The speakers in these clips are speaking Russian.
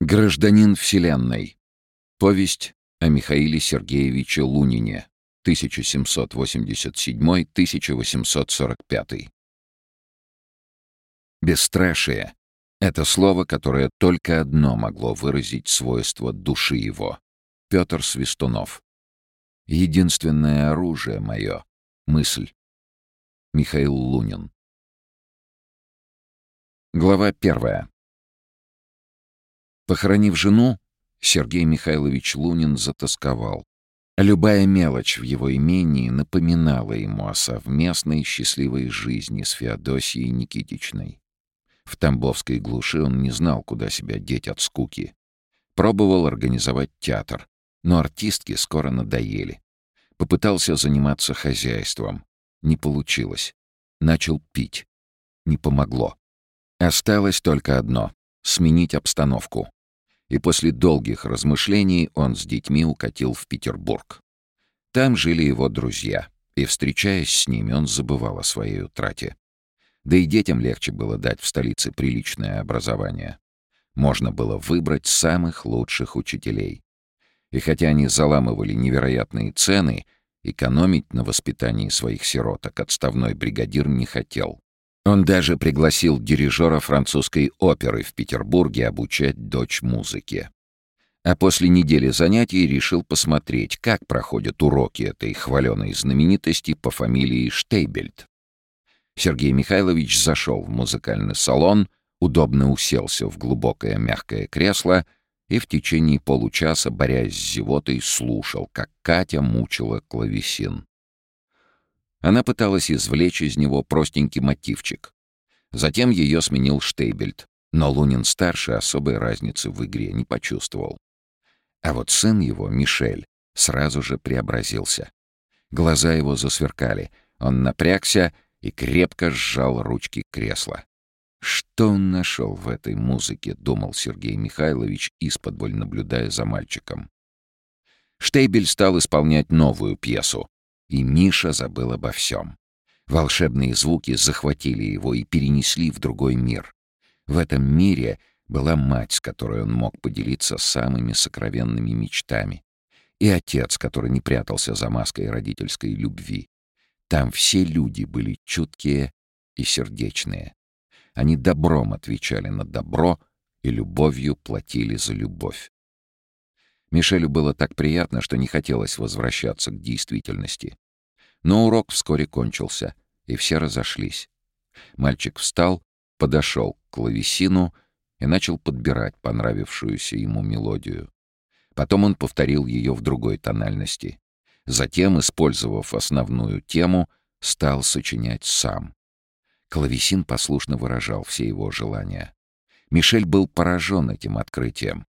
Гражданин Вселенной. Повесть о Михаиле Сергеевиче Лунине. 1787-1845. Бесстрашие — это слово, которое только одно могло выразить свойство души его. Петр Свистунов. Единственное оружие мое — мысль. Михаил Лунин. Глава первая. Похоронив жену, Сергей Михайлович Лунин затасковал. Любая мелочь в его имении напоминала ему о совместной счастливой жизни с Феодосией Никитичной. В Тамбовской глуши он не знал, куда себя деть от скуки. Пробовал организовать театр, но артистки скоро надоели. Попытался заниматься хозяйством. Не получилось. Начал пить. Не помогло. Осталось только одно — сменить обстановку и после долгих размышлений он с детьми укатил в Петербург. Там жили его друзья, и, встречаясь с ними, он забывал о своей утрате. Да и детям легче было дать в столице приличное образование. Можно было выбрать самых лучших учителей. И хотя они заламывали невероятные цены, экономить на воспитании своих сироток отставной бригадир не хотел. Он даже пригласил дирижера французской оперы в Петербурге обучать дочь музыке. А после недели занятий решил посмотреть, как проходят уроки этой хваленой знаменитости по фамилии Штейбельд. Сергей Михайлович зашел в музыкальный салон, удобно уселся в глубокое мягкое кресло и в течение получаса, борясь с зевотой, слушал, как Катя мучила клавесин. Она пыталась извлечь из него простенький мотивчик. Затем ее сменил Штейбельд, но Лунин-старший особой разницы в игре не почувствовал. А вот сын его, Мишель, сразу же преобразился. Глаза его засверкали, он напрягся и крепко сжал ручки кресла. Что он нашел в этой музыке, думал Сергей Михайлович, исподволь наблюдая за мальчиком. Штейбель стал исполнять новую пьесу, и Миша забыл обо всем. Волшебные звуки захватили его и перенесли в другой мир. В этом мире была мать, с которой он мог поделиться самыми сокровенными мечтами, и отец, который не прятался за маской родительской любви. Там все люди были чуткие и сердечные. Они добром отвечали на добро и любовью платили за любовь. Мишелю было так приятно, что не хотелось возвращаться к действительности. Но урок вскоре кончился, и все разошлись. Мальчик встал, подошел к клавесину и начал подбирать понравившуюся ему мелодию. Потом он повторил ее в другой тональности. Затем, использовав основную тему, стал сочинять сам. Клавесин послушно выражал все его желания. Мишель был поражен этим открытием.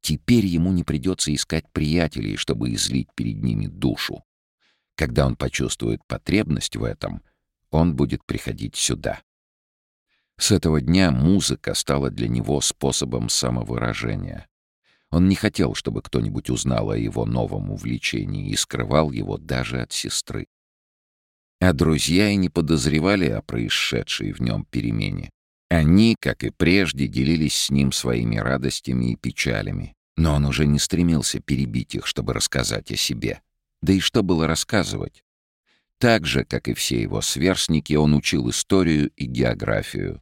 Теперь ему не придется искать приятелей, чтобы излить перед ними душу. Когда он почувствует потребность в этом, он будет приходить сюда. С этого дня музыка стала для него способом самовыражения. Он не хотел, чтобы кто-нибудь узнал о его новом увлечении и скрывал его даже от сестры. А друзья и не подозревали о происшедшей в нем перемене. Они, как и прежде, делились с ним своими радостями и печалями, но он уже не стремился перебить их, чтобы рассказать о себе. Да и что было рассказывать? Так же, как и все его сверстники, он учил историю и географию.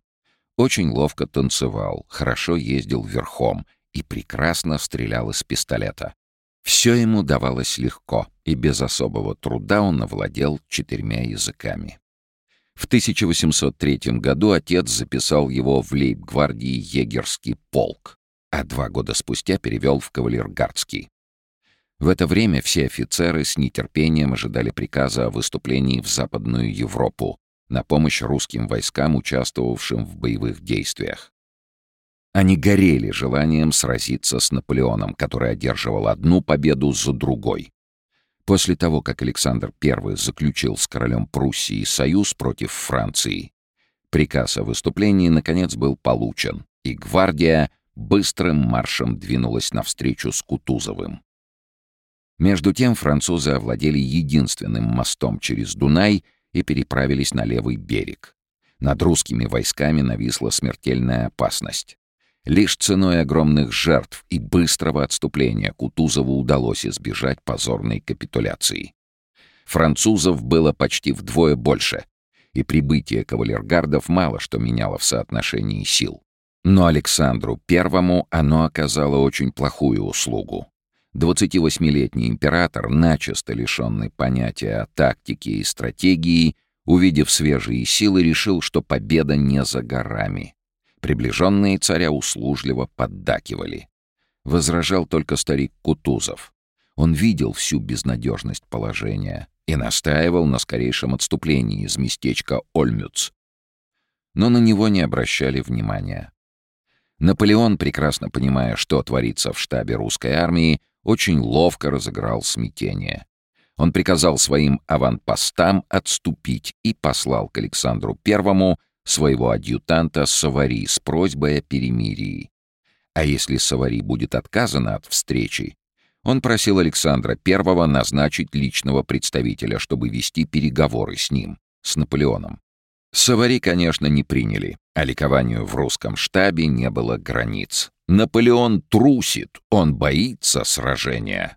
Очень ловко танцевал, хорошо ездил верхом и прекрасно стрелял из пистолета. Все ему давалось легко, и без особого труда он овладел четырьмя языками. В 1803 году отец записал его в лейб-гвардии егерский полк, а два года спустя перевел в кавалергардский. В это время все офицеры с нетерпением ожидали приказа о выступлении в Западную Европу на помощь русским войскам, участвовавшим в боевых действиях. Они горели желанием сразиться с Наполеоном, который одерживал одну победу за другой. После того, как Александр I заключил с королем Пруссии союз против Франции, приказ о выступлении, наконец, был получен, и гвардия быстрым маршем двинулась навстречу с Кутузовым. Между тем французы овладели единственным мостом через Дунай и переправились на левый берег. Над русскими войсками нависла смертельная опасность. Лишь ценой огромных жертв и быстрого отступления Кутузову удалось избежать позорной капитуляции. Французов было почти вдвое больше, и прибытие кавалергардов мало что меняло в соотношении сил. Но Александру Первому оно оказало очень плохую услугу. 28-летний император, начисто лишенный понятия о тактике и стратегии, увидев свежие силы, решил, что победа не за горами. Приближенные царя услужливо поддакивали. Возражал только старик Кутузов. Он видел всю безнадежность положения и настаивал на скорейшем отступлении из местечка Ольмюц. Но на него не обращали внимания. Наполеон, прекрасно понимая, что творится в штабе русской армии, очень ловко разыграл смятение. Он приказал своим аванпостам отступить и послал к Александру Первому своего адъютанта Савари с просьбой о перемирии. А если Савари будет отказано от встречи, он просил Александра I назначить личного представителя, чтобы вести переговоры с ним, с Наполеоном. Савари, конечно, не приняли, а ликованию в русском штабе не было границ. Наполеон трусит, он боится сражения.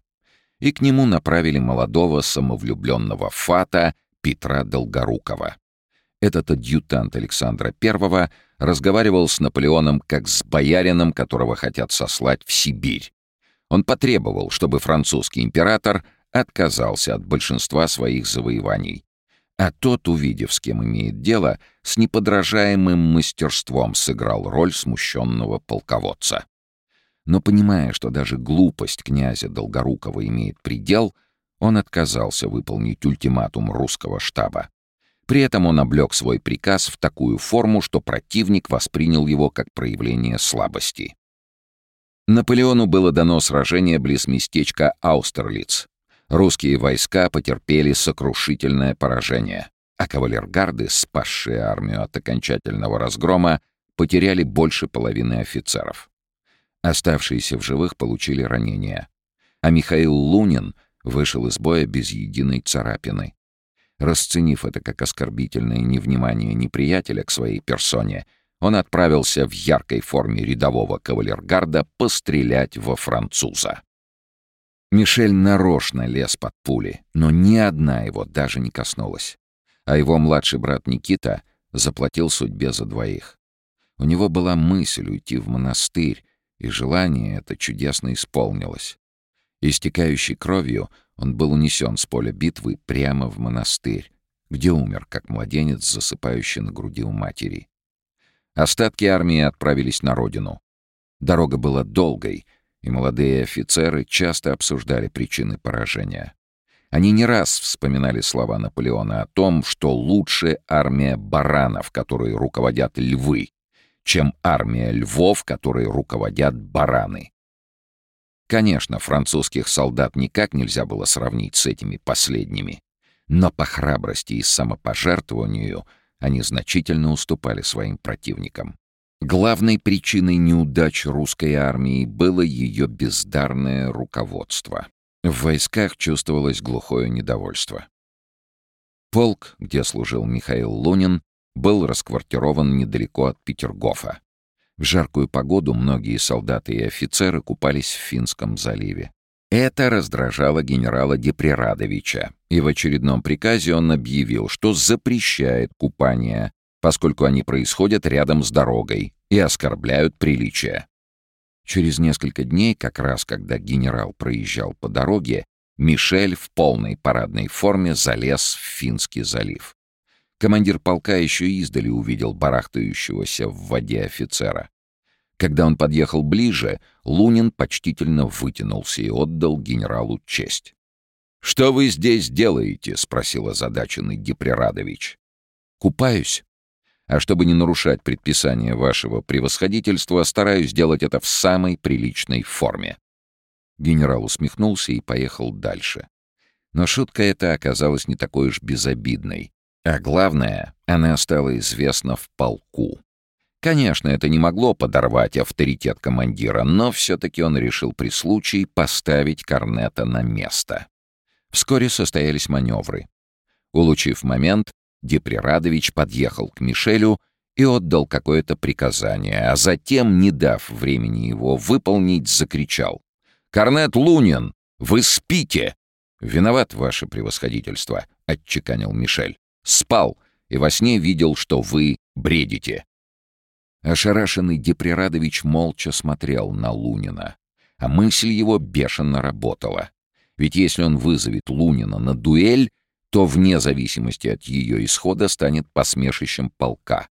И к нему направили молодого самовлюбленного фата Петра Долгорукова. Этот адъютант Александра I разговаривал с Наполеоном как с боярином, которого хотят сослать в Сибирь. Он потребовал, чтобы французский император отказался от большинства своих завоеваний. А тот, увидев, с кем имеет дело, с неподражаемым мастерством сыграл роль смущенного полководца. Но понимая, что даже глупость князя Долгорукова имеет предел, он отказался выполнить ультиматум русского штаба. При этом он облег свой приказ в такую форму, что противник воспринял его как проявление слабости. Наполеону было дано сражение близ местечка Аустерлиц. Русские войска потерпели сокрушительное поражение, а кавалергарды, спасшие армию от окончательного разгрома, потеряли больше половины офицеров. Оставшиеся в живых получили ранения. А Михаил Лунин вышел из боя без единой царапины. Расценив это как оскорбительное невнимание неприятеля к своей персоне, он отправился в яркой форме рядового кавалергарда пострелять во француза. Мишель нарочно лез под пули, но ни одна его даже не коснулась. А его младший брат Никита заплатил судьбе за двоих. У него была мысль уйти в монастырь, и желание это чудесно исполнилось. Истекающий кровью, он был унесен с поля битвы прямо в монастырь, где умер, как младенец, засыпающий на груди у матери. Остатки армии отправились на родину. Дорога была долгой, и молодые офицеры часто обсуждали причины поражения. Они не раз вспоминали слова Наполеона о том, что лучше армия баранов, которые руководят львы, чем армия львов, которые руководят бараны. Конечно, французских солдат никак нельзя было сравнить с этими последними, но по храбрости и самопожертвованию они значительно уступали своим противникам. Главной причиной неудач русской армии было ее бездарное руководство. В войсках чувствовалось глухое недовольство. Полк, где служил Михаил Лунин, был расквартирован недалеко от Петергофа. В жаркую погоду многие солдаты и офицеры купались в Финском заливе. Это раздражало генерала Деприрадовича, и в очередном приказе он объявил, что запрещает купание, поскольку они происходят рядом с дорогой и оскорбляют приличия. Через несколько дней, как раз когда генерал проезжал по дороге, Мишель в полной парадной форме залез в Финский залив. Командир полка еще издали увидел барахтающегося в воде офицера. Когда он подъехал ближе, Лунин почтительно вытянулся и отдал генералу честь. «Что вы здесь делаете?» — спросил озадаченный Гиприрадович. «Купаюсь. А чтобы не нарушать предписания вашего превосходительства, стараюсь делать это в самой приличной форме». Генерал усмехнулся и поехал дальше. Но шутка эта оказалась не такой уж безобидной. А главное, она стала известна в полку. Конечно, это не могло подорвать авторитет командира, но все-таки он решил при случае поставить Корнета на место. Вскоре состоялись маневры. Улучив момент, Деприрадович подъехал к Мишелю и отдал какое-то приказание, а затем, не дав времени его выполнить, закричал. «Корнет Лунин, вы спите!» «Виноват, ваше превосходительство», — отчеканил Мишель. «Спал и во сне видел, что вы бредите». Ошарашенный Деприрадович молча смотрел на Лунина, а мысль его бешено работала. Ведь если он вызовет Лунина на дуэль, то вне зависимости от ее исхода станет посмешищем полка.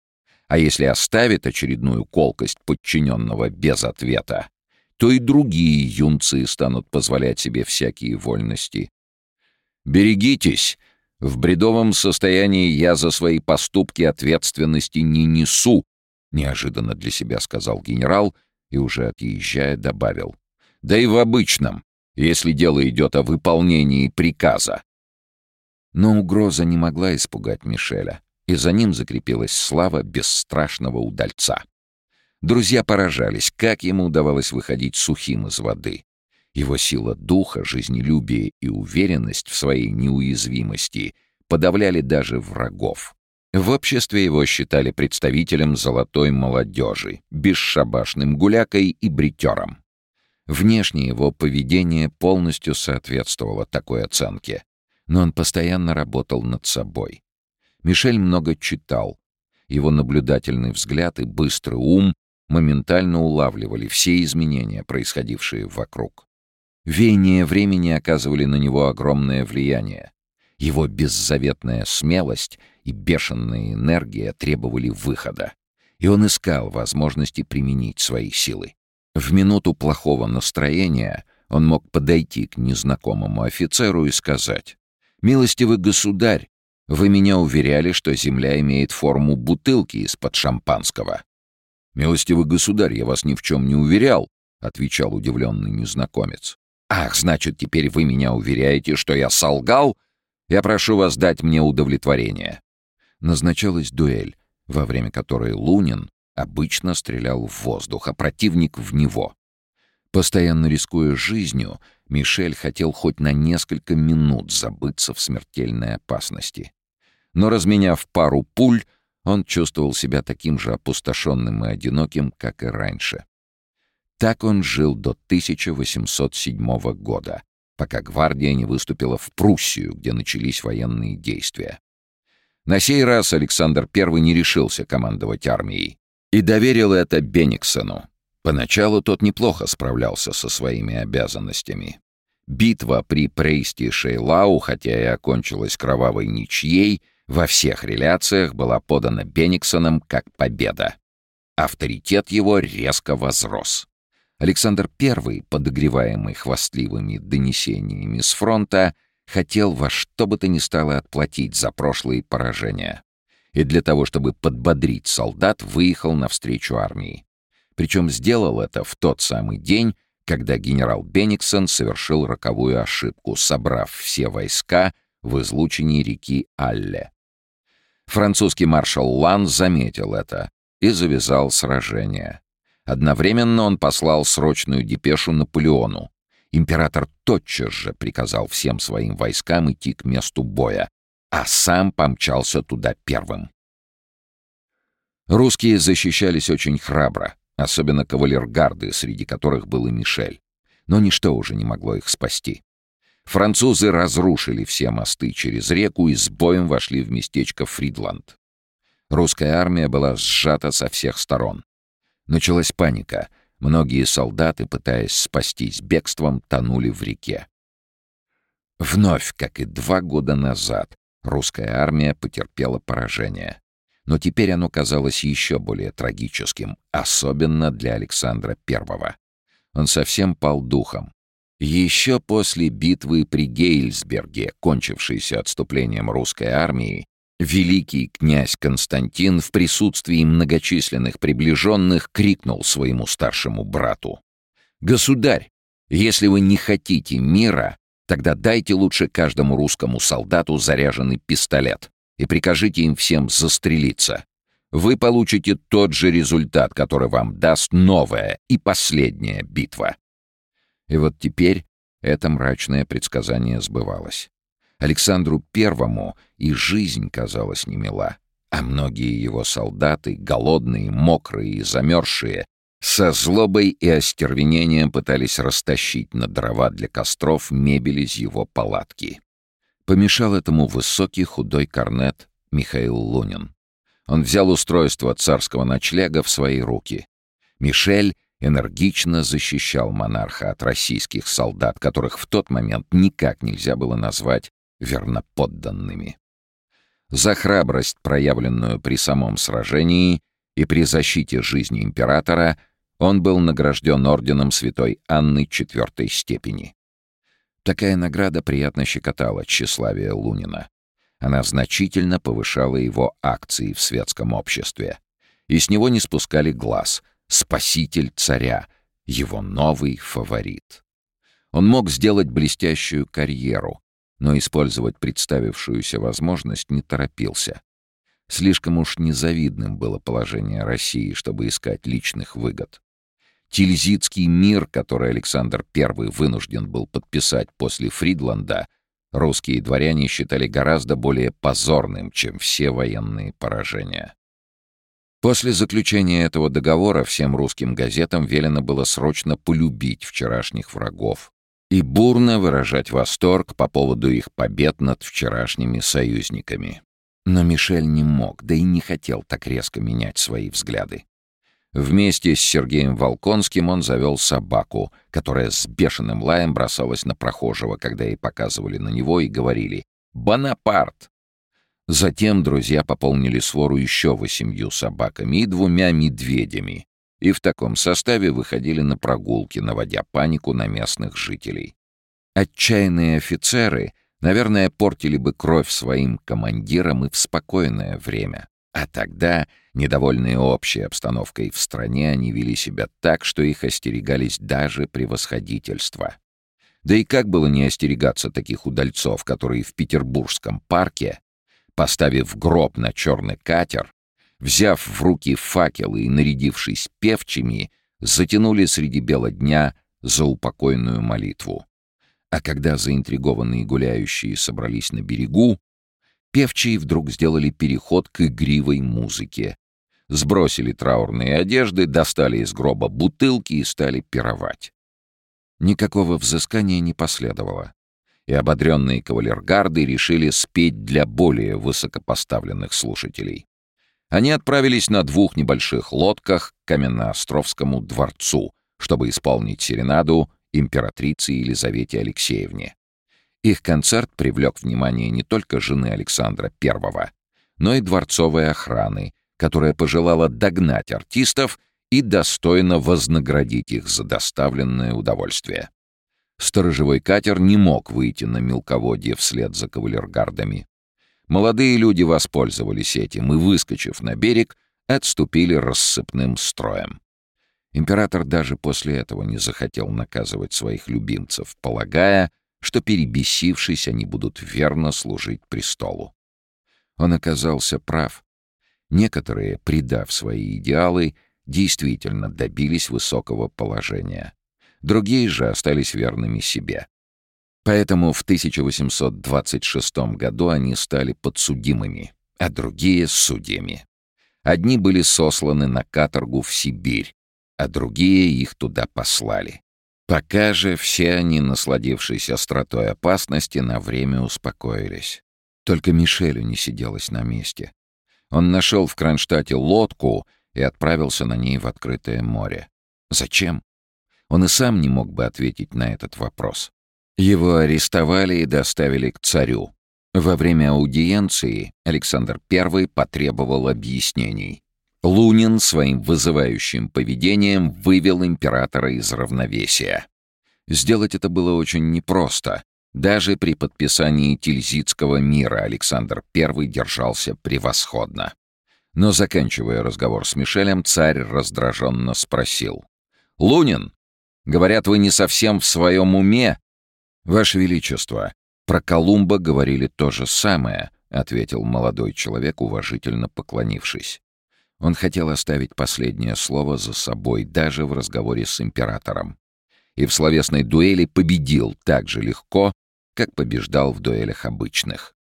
А если оставит очередную колкость подчиненного без ответа, то и другие юнцы станут позволять себе всякие вольности. «Берегитесь! В бредовом состоянии я за свои поступки ответственности не несу», — неожиданно для себя сказал генерал и, уже отъезжая, добавил. «Да и в обычном, если дело идет о выполнении приказа». Но угроза не могла испугать Мишеля, и за ним закрепилась слава бесстрашного удальца. Друзья поражались, как ему удавалось выходить сухим из воды. Его сила духа, жизнелюбие и уверенность в своей неуязвимости подавляли даже врагов. В обществе его считали представителем золотой молодежи, бесшабашным гулякой и бритером. Внешнее его поведение полностью соответствовало такой оценке, но он постоянно работал над собой. Мишель много читал. Его наблюдательный взгляд и быстрый ум моментально улавливали все изменения, происходившие вокруг. Веяния времени оказывали на него огромное влияние. Его беззаветная смелость и бешеная энергия требовали выхода, и он искал возможности применить свои силы. В минуту плохого настроения он мог подойти к незнакомому офицеру и сказать «Милостивый государь, вы меня уверяли, что земля имеет форму бутылки из-под шампанского». «Милостивый государь, я вас ни в чем не уверял», — отвечал удивленный незнакомец. «Ах, значит, теперь вы меня уверяете, что я солгал? Я прошу вас дать мне удовлетворение». Назначалась дуэль, во время которой Лунин обычно стрелял в воздух, а противник — в него. Постоянно рискуя жизнью, Мишель хотел хоть на несколько минут забыться в смертельной опасности. Но разменяв пару пуль, он чувствовал себя таким же опустошенным и одиноким, как и раньше. Так он жил до 1807 года, пока гвардия не выступила в Пруссию, где начались военные действия. На сей раз Александр I не решился командовать армией и доверил это Бениксену, Поначалу тот неплохо справлялся со своими обязанностями. Битва при Прейсте Шейлау, хотя и окончилась кровавой ничьей, во всех реляциях была подана Бениксоном как победа. Авторитет его резко возрос. Александр I, подогреваемый хвастливыми донесениями с фронта, хотел во что бы то ни стало отплатить за прошлые поражения. И для того, чтобы подбодрить солдат, выехал навстречу армии. Причем сделал это в тот самый день, когда генерал Бениксон совершил роковую ошибку, собрав все войска в излучине реки Алле. Французский маршал Лан заметил это и завязал сражение. Одновременно он послал срочную депешу Наполеону. Император тотчас же приказал всем своим войскам идти к месту боя, а сам помчался туда первым. Русские защищались очень храбро особенно кавалергарды, среди которых был и Мишель. Но ничто уже не могло их спасти. Французы разрушили все мосты через реку и с боем вошли в местечко Фридланд. Русская армия была сжата со всех сторон. Началась паника. Многие солдаты, пытаясь спастись бегством, тонули в реке. Вновь, как и два года назад, русская армия потерпела поражение. Но теперь оно казалось еще более трагическим, особенно для Александра I. Он совсем пал духом. Еще после битвы при Гейльсберге, кончившейся отступлением русской армии, великий князь Константин в присутствии многочисленных приближенных крикнул своему старшему брату. «Государь, если вы не хотите мира, тогда дайте лучше каждому русскому солдату заряженный пистолет и прикажите им всем застрелиться. Вы получите тот же результат, который вам даст новая и последняя битва. И вот теперь это мрачное предсказание сбывалось. Александру Первому и жизнь казалась немила, а многие его солдаты, голодные, мокрые и замерзшие, со злобой и остервенением пытались растащить на дрова для костров мебель из его палатки. Помешал этому высокий худой корнет Михаил Лунин. Он взял устройство царского ночлега в свои руки. Мишель энергично защищал монарха от российских солдат, которых в тот момент никак нельзя было назвать верноподданными. За храбрость, проявленную при самом сражении и при защите жизни императора, он был награжден орденом святой Анны четвертой степени. Такая награда приятно щекотала тщеславие Лунина. Она значительно повышала его акции в светском обществе. И с него не спускали глаз — спаситель царя, его новый фаворит. Он мог сделать блестящую карьеру, но использовать представившуюся возможность не торопился. Слишком уж незавидным было положение России, чтобы искать личных выгод. Тильзитский мир, который Александр I вынужден был подписать после Фридланда, русские дворяне считали гораздо более позорным, чем все военные поражения. После заключения этого договора всем русским газетам велено было срочно полюбить вчерашних врагов и бурно выражать восторг по поводу их побед над вчерашними союзниками. Но Мишель не мог, да и не хотел так резко менять свои взгляды. Вместе с Сергеем Волконским он завел собаку, которая с бешеным лаем бросалась на прохожего, когда ей показывали на него и говорили «Бонапарт!». Затем друзья пополнили свору еще восемью собаками и двумя медведями, и в таком составе выходили на прогулки, наводя панику на местных жителей. Отчаянные офицеры, наверное, портили бы кровь своим командирам и в спокойное время. А тогда, недовольные общей обстановкой в стране, они вели себя так, что их остерегались даже превосходительства. Да и как было не остерегаться таких удальцов, которые в Петербургском парке, поставив гроб на черный катер, взяв в руки факелы и нарядившись певчими, затянули среди бела дня за упокойную молитву. А когда заинтригованные гуляющие собрались на берегу, певчие вдруг сделали переход к игривой музыке. Сбросили траурные одежды, достали из гроба бутылки и стали пировать. Никакого взыскания не последовало, и ободренные кавалергарды решили спеть для более высокопоставленных слушателей. Они отправились на двух небольших лодках к Каменноостровскому дворцу, чтобы исполнить серенаду императрице Елизавете Алексеевне. Их концерт привлек внимание не только жены Александра I, но и дворцовой охраны, которая пожелала догнать артистов и достойно вознаградить их за доставленное удовольствие. Сторожевой катер не мог выйти на мелководье вслед за кавалергардами. Молодые люди воспользовались этим и, выскочив на берег, отступили рассыпным строем. Император даже после этого не захотел наказывать своих любимцев, полагая, что, перебесившись, они будут верно служить престолу. Он оказался прав. Некоторые, предав свои идеалы, действительно добились высокого положения. Другие же остались верными себе. Поэтому в 1826 году они стали подсудимыми, а другие — судьями. Одни были сосланы на каторгу в Сибирь, а другие их туда послали. Пока же все они, насладившись остротой опасности, на время успокоились. Только Мишелю не сиделось на месте. Он нашел в Кронштадте лодку и отправился на ней в открытое море. Зачем? Он и сам не мог бы ответить на этот вопрос. Его арестовали и доставили к царю. Во время аудиенции Александр I потребовал объяснений. Лунин своим вызывающим поведением вывел императора из равновесия. Сделать это было очень непросто. Даже при подписании Тильзитского мира Александр I держался превосходно. Но, заканчивая разговор с Мишелем, царь раздраженно спросил. «Лунин, говорят, вы не совсем в своем уме?» «Ваше Величество, про Колумба говорили то же самое», — ответил молодой человек, уважительно поклонившись. Он хотел оставить последнее слово за собой даже в разговоре с императором. И в словесной дуэли победил так же легко, как побеждал в дуэлях обычных.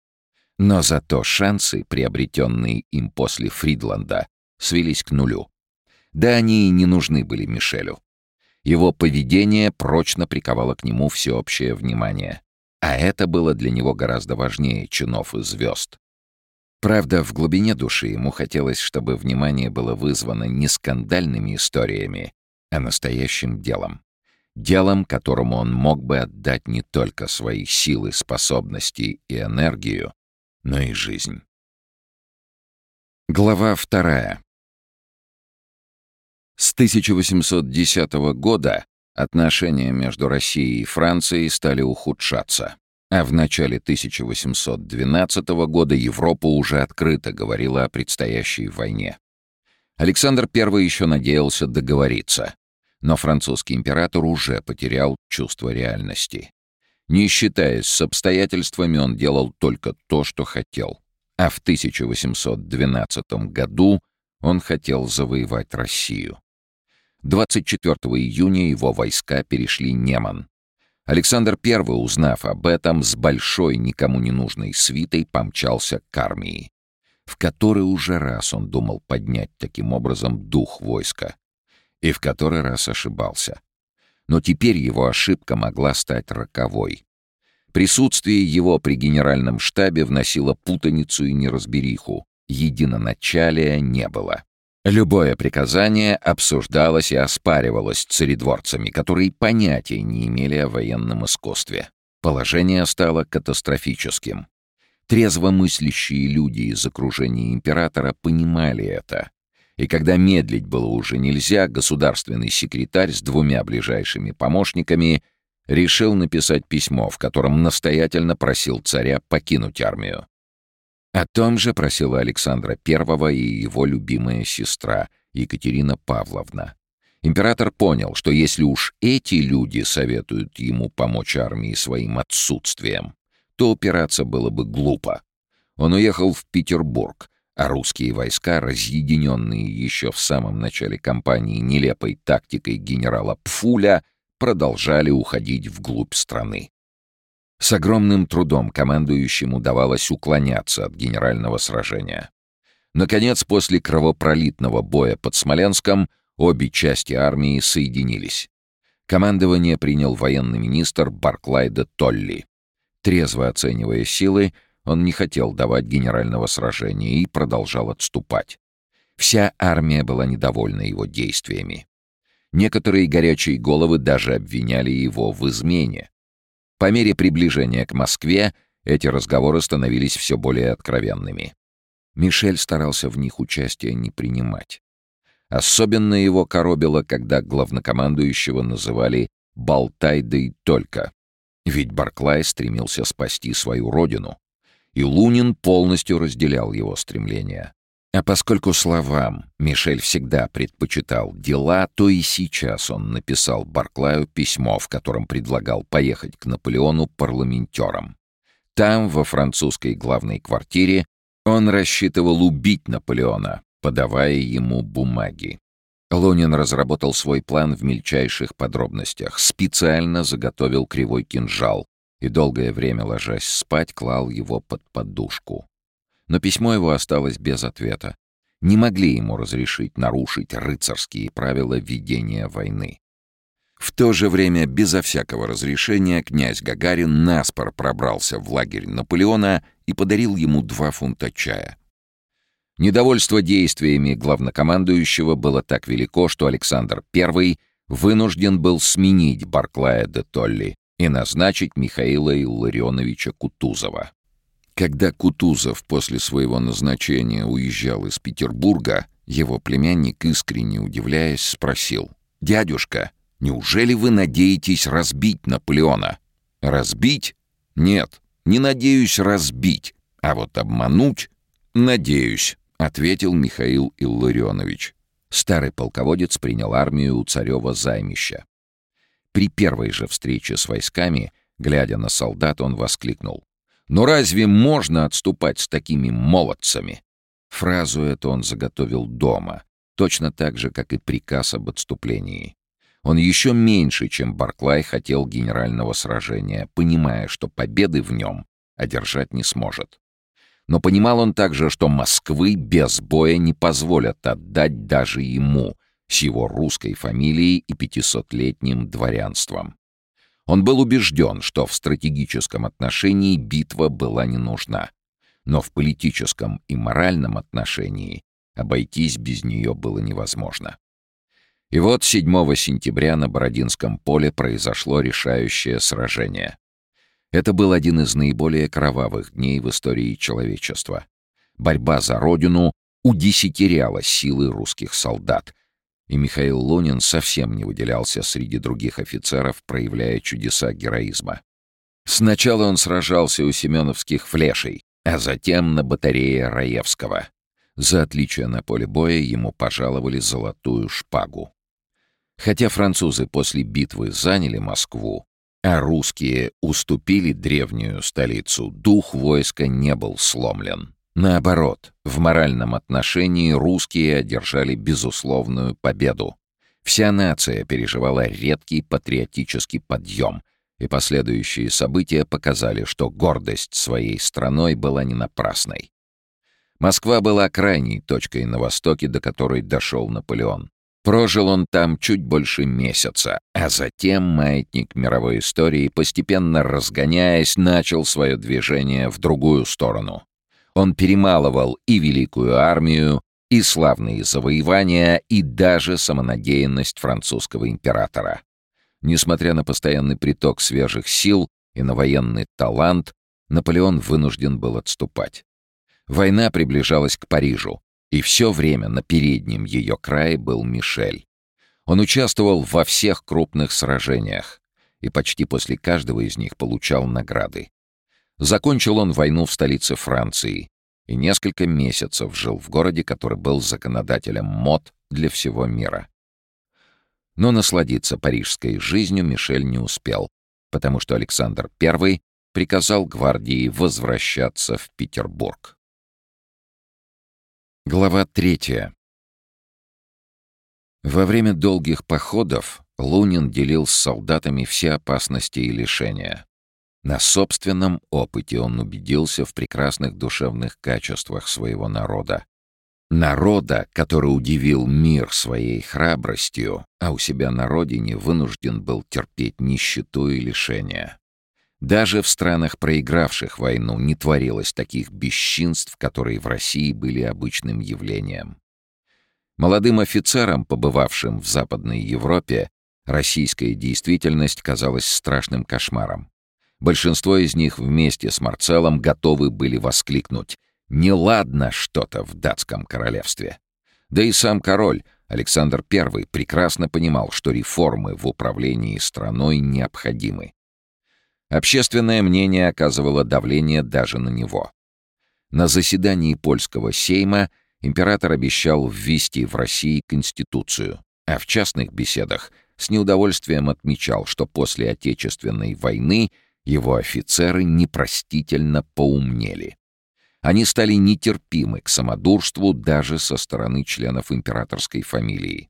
Но зато шансы, приобретенные им после Фридланда, свелись к нулю. Да они и не нужны были Мишелю. Его поведение прочно приковало к нему всеобщее внимание. А это было для него гораздо важнее чинов и звезд. Правда, в глубине души ему хотелось, чтобы внимание было вызвано не скандальными историями, а настоящим делом. Делом, которому он мог бы отдать не только свои силы, способности и энергию, но и жизнь. Глава вторая. С 1810 года отношения между Россией и Францией стали ухудшаться, а в начале 1812 года Европа уже открыто говорила о предстоящей войне. Александр I еще надеялся договориться, но французский император уже потерял чувство реальности. Не считаясь с обстоятельствами, он делал только то, что хотел. А в 1812 году он хотел завоевать Россию. 24 июня его войска перешли Неман. Александр I, узнав об этом, с большой никому не нужной свитой помчался к армии, в который уже раз он думал поднять таким образом дух войска, и в который раз ошибался. Но теперь его ошибка могла стать роковой. Присутствие его при генеральном штабе вносило путаницу и неразбериху, единоначалия не было. Любое приказание обсуждалось и оспаривалось царедворцами, которые понятия не имели о военном искусстве. Положение стало катастрофическим. Трезвомыслящие люди из окружения императора понимали это. И когда медлить было уже нельзя, государственный секретарь с двумя ближайшими помощниками решил написать письмо, в котором настоятельно просил царя покинуть армию. О том же просила Александра I и его любимая сестра Екатерина Павловна. Император понял, что если уж эти люди советуют ему помочь армии своим отсутствием, то упираться было бы глупо. Он уехал в Петербург, а русские войска, разъединенные еще в самом начале кампании нелепой тактикой генерала Пфуля, продолжали уходить вглубь страны. С огромным трудом командующему удавалось уклоняться от генерального сражения. Наконец, после кровопролитного боя под Смоленском, обе части армии соединились. Командование принял военный министр Барклай де Толли. Трезво оценивая силы, он не хотел давать генерального сражения и продолжал отступать. Вся армия была недовольна его действиями. Некоторые горячие головы даже обвиняли его в измене. По мере приближения к Москве эти разговоры становились все более откровенными. Мишель старался в них участия не принимать. Особенно его коробило, когда главнокомандующего называли «болтай да и только». Ведь Барклай стремился спасти свою родину, и Лунин полностью разделял его стремления. А поскольку словам Мишель всегда предпочитал дела, то и сейчас он написал Барклаю письмо, в котором предлагал поехать к Наполеону парламентером. Там, во французской главной квартире, он рассчитывал убить Наполеона, подавая ему бумаги. Лунин разработал свой план в мельчайших подробностях, специально заготовил кривой кинжал и долгое время, ложась спать, клал его под подушку но письмо его осталось без ответа. Не могли ему разрешить нарушить рыцарские правила ведения войны. В то же время, безо всякого разрешения, князь Гагарин наспор пробрался в лагерь Наполеона и подарил ему два фунта чая. Недовольство действиями главнокомандующего было так велико, что Александр I вынужден был сменить Барклая де Толли и назначить Михаила Илларионовича Кутузова. Когда Кутузов после своего назначения уезжал из Петербурга, его племянник, искренне удивляясь, спросил. «Дядюшка, неужели вы надеетесь разбить Наполеона?» «Разбить? Нет, не надеюсь разбить. А вот обмануть? Надеюсь», — ответил Михаил Илларионович. Старый полководец принял армию у царева займища. При первой же встрече с войсками, глядя на солдат, он воскликнул. Но разве можно отступать с такими молодцами? Фразу эту он заготовил дома, точно так же, как и приказ об отступлении. Он еще меньше, чем Барклай, хотел генерального сражения, понимая, что победы в нем одержать не сможет. Но понимал он также, что Москвы без боя не позволят отдать даже ему, с его русской фамилией и пятисотлетним дворянством. Он был убежден, что в стратегическом отношении битва была не нужна, но в политическом и моральном отношении обойтись без нее было невозможно. И вот 7 сентября на Бородинском поле произошло решающее сражение. Это был один из наиболее кровавых дней в истории человечества. Борьба за родину удесятеряла силы русских солдат, и Михаил Лунин совсем не выделялся среди других офицеров, проявляя чудеса героизма. Сначала он сражался у семеновских флешей, а затем на батарее Раевского. За отличие на поле боя ему пожаловали золотую шпагу. Хотя французы после битвы заняли Москву, а русские уступили древнюю столицу, дух войска не был сломлен. Наоборот, в моральном отношении русские одержали безусловную победу. Вся нация переживала редкий патриотический подъем, и последующие события показали, что гордость своей страной была не напрасной. Москва была крайней точкой на востоке, до которой дошел Наполеон. Прожил он там чуть больше месяца, а затем маятник мировой истории, постепенно разгоняясь, начал свое движение в другую сторону. Он перемалывал и великую армию, и славные завоевания, и даже самонадеянность французского императора. Несмотря на постоянный приток свежих сил и на военный талант, Наполеон вынужден был отступать. Война приближалась к Парижу, и все время на переднем ее крае был Мишель. Он участвовал во всех крупных сражениях и почти после каждого из них получал награды. Закончил он войну в столице Франции и несколько месяцев жил в городе, который был законодателем мод для всего мира. Но насладиться парижской жизнью Мишель не успел, потому что Александр I приказал гвардии возвращаться в Петербург. Глава третья. Во время долгих походов Лунин делил с солдатами все опасности и лишения. На собственном опыте он убедился в прекрасных душевных качествах своего народа. Народа, который удивил мир своей храбростью, а у себя на родине вынужден был терпеть нищету и лишения. Даже в странах, проигравших войну, не творилось таких бесчинств, которые в России были обычным явлением. Молодым офицерам, побывавшим в Западной Европе, российская действительность казалась страшным кошмаром. Большинство из них вместе с Марцеллом готовы были воскликнуть «Неладно что-то в датском королевстве». Да и сам король, Александр I, прекрасно понимал, что реформы в управлении страной необходимы. Общественное мнение оказывало давление даже на него. На заседании польского сейма император обещал ввести в России Конституцию, а в частных беседах с неудовольствием отмечал, что после Отечественной войны его офицеры непростительно поумнели. Они стали нетерпимы к самодурству даже со стороны членов императорской фамилии.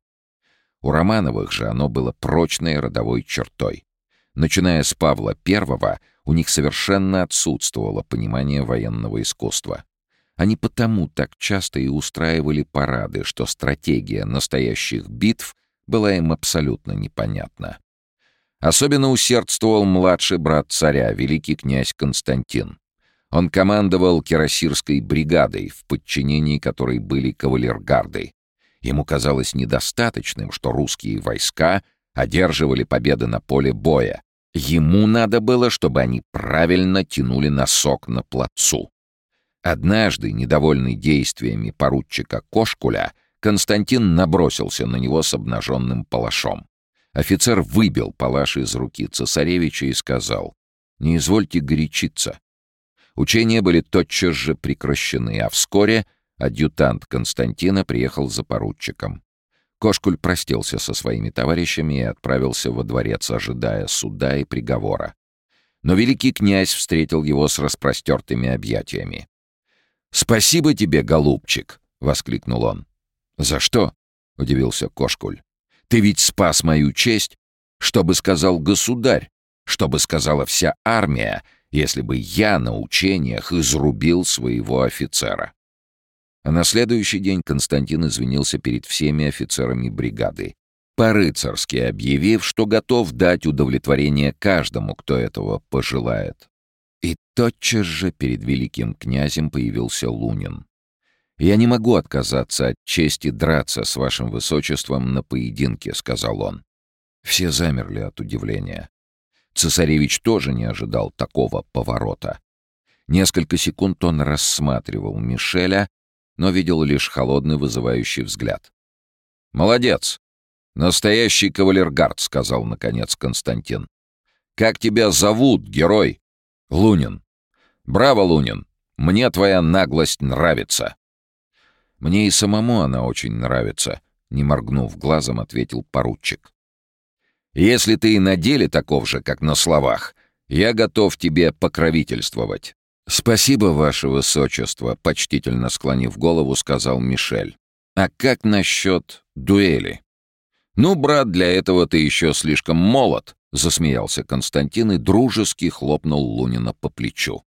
У Романовых же оно было прочной родовой чертой. Начиная с Павла I, у них совершенно отсутствовало понимание военного искусства. Они потому так часто и устраивали парады, что стратегия настоящих битв была им абсолютно непонятна. Особенно усердствовал младший брат царя, великий князь Константин. Он командовал кирасирской бригадой, в подчинении которой были кавалергарды. Ему казалось недостаточным, что русские войска одерживали победы на поле боя, Ему надо было, чтобы они правильно тянули носок на плацу. Однажды, недовольный действиями поручика Кошкуля, Константин набросился на него с обнаженным палашом. Офицер выбил палаш из руки цесаревича и сказал, «Не извольте горячиться». Учения были тотчас же прекращены, а вскоре адъютант Константина приехал за поручиком. Кошкуль простился со своими товарищами и отправился во дворец, ожидая суда и приговора. Но великий князь встретил его с распростертыми объятиями. «Спасибо тебе, голубчик!» — воскликнул он. «За что?» — удивился Кошкуль. «Ты ведь спас мою честь, что бы сказал государь, что бы сказала вся армия, если бы я на учениях изрубил своего офицера. А на следующий день Константин извинился перед всеми офицерами бригады, по-рыцарски объявив, что готов дать удовлетворение каждому, кто этого пожелает. И тотчас же перед великим князем появился Лунин. «Я не могу отказаться от чести драться с вашим высочеством на поединке», — сказал он. Все замерли от удивления. Цесаревич тоже не ожидал такого поворота. Несколько секунд он рассматривал Мишеля, но видел лишь холодный вызывающий взгляд. «Молодец! Настоящий кавалергард», — сказал, наконец, Константин. «Как тебя зовут, герой?» «Лунин». «Браво, Лунин! Мне твоя наглость нравится». «Мне и самому она очень нравится», — не моргнув глазом, ответил поручик. «Если ты и на деле таков же, как на словах, я готов тебе покровительствовать. «Спасибо, ваше высочество», — почтительно склонив голову, сказал Мишель. «А как насчет дуэли?» «Ну, брат, для этого ты еще слишком молод», — засмеялся Константин и дружески хлопнул Лунина по плечу.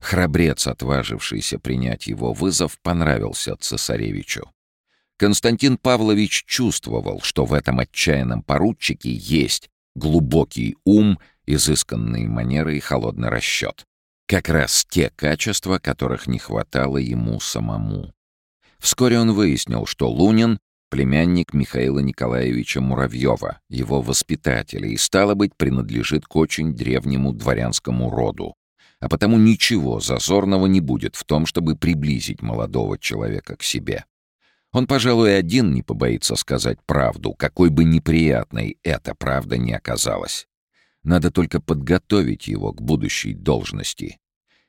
Храбрец, отважившийся принять его вызов, понравился цесаревичу. Константин Павлович чувствовал, что в этом отчаянном поручике есть глубокий ум, изысканные манеры и холодный расчет. Как раз те качества, которых не хватало ему самому. Вскоре он выяснил, что Лунин — племянник Михаила Николаевича Муравьева, его воспитателя, и, стало быть, принадлежит к очень древнему дворянскому роду. А потому ничего зазорного не будет в том, чтобы приблизить молодого человека к себе. Он, пожалуй, один не побоится сказать правду, какой бы неприятной эта правда ни оказалась. Надо только подготовить его к будущей должности.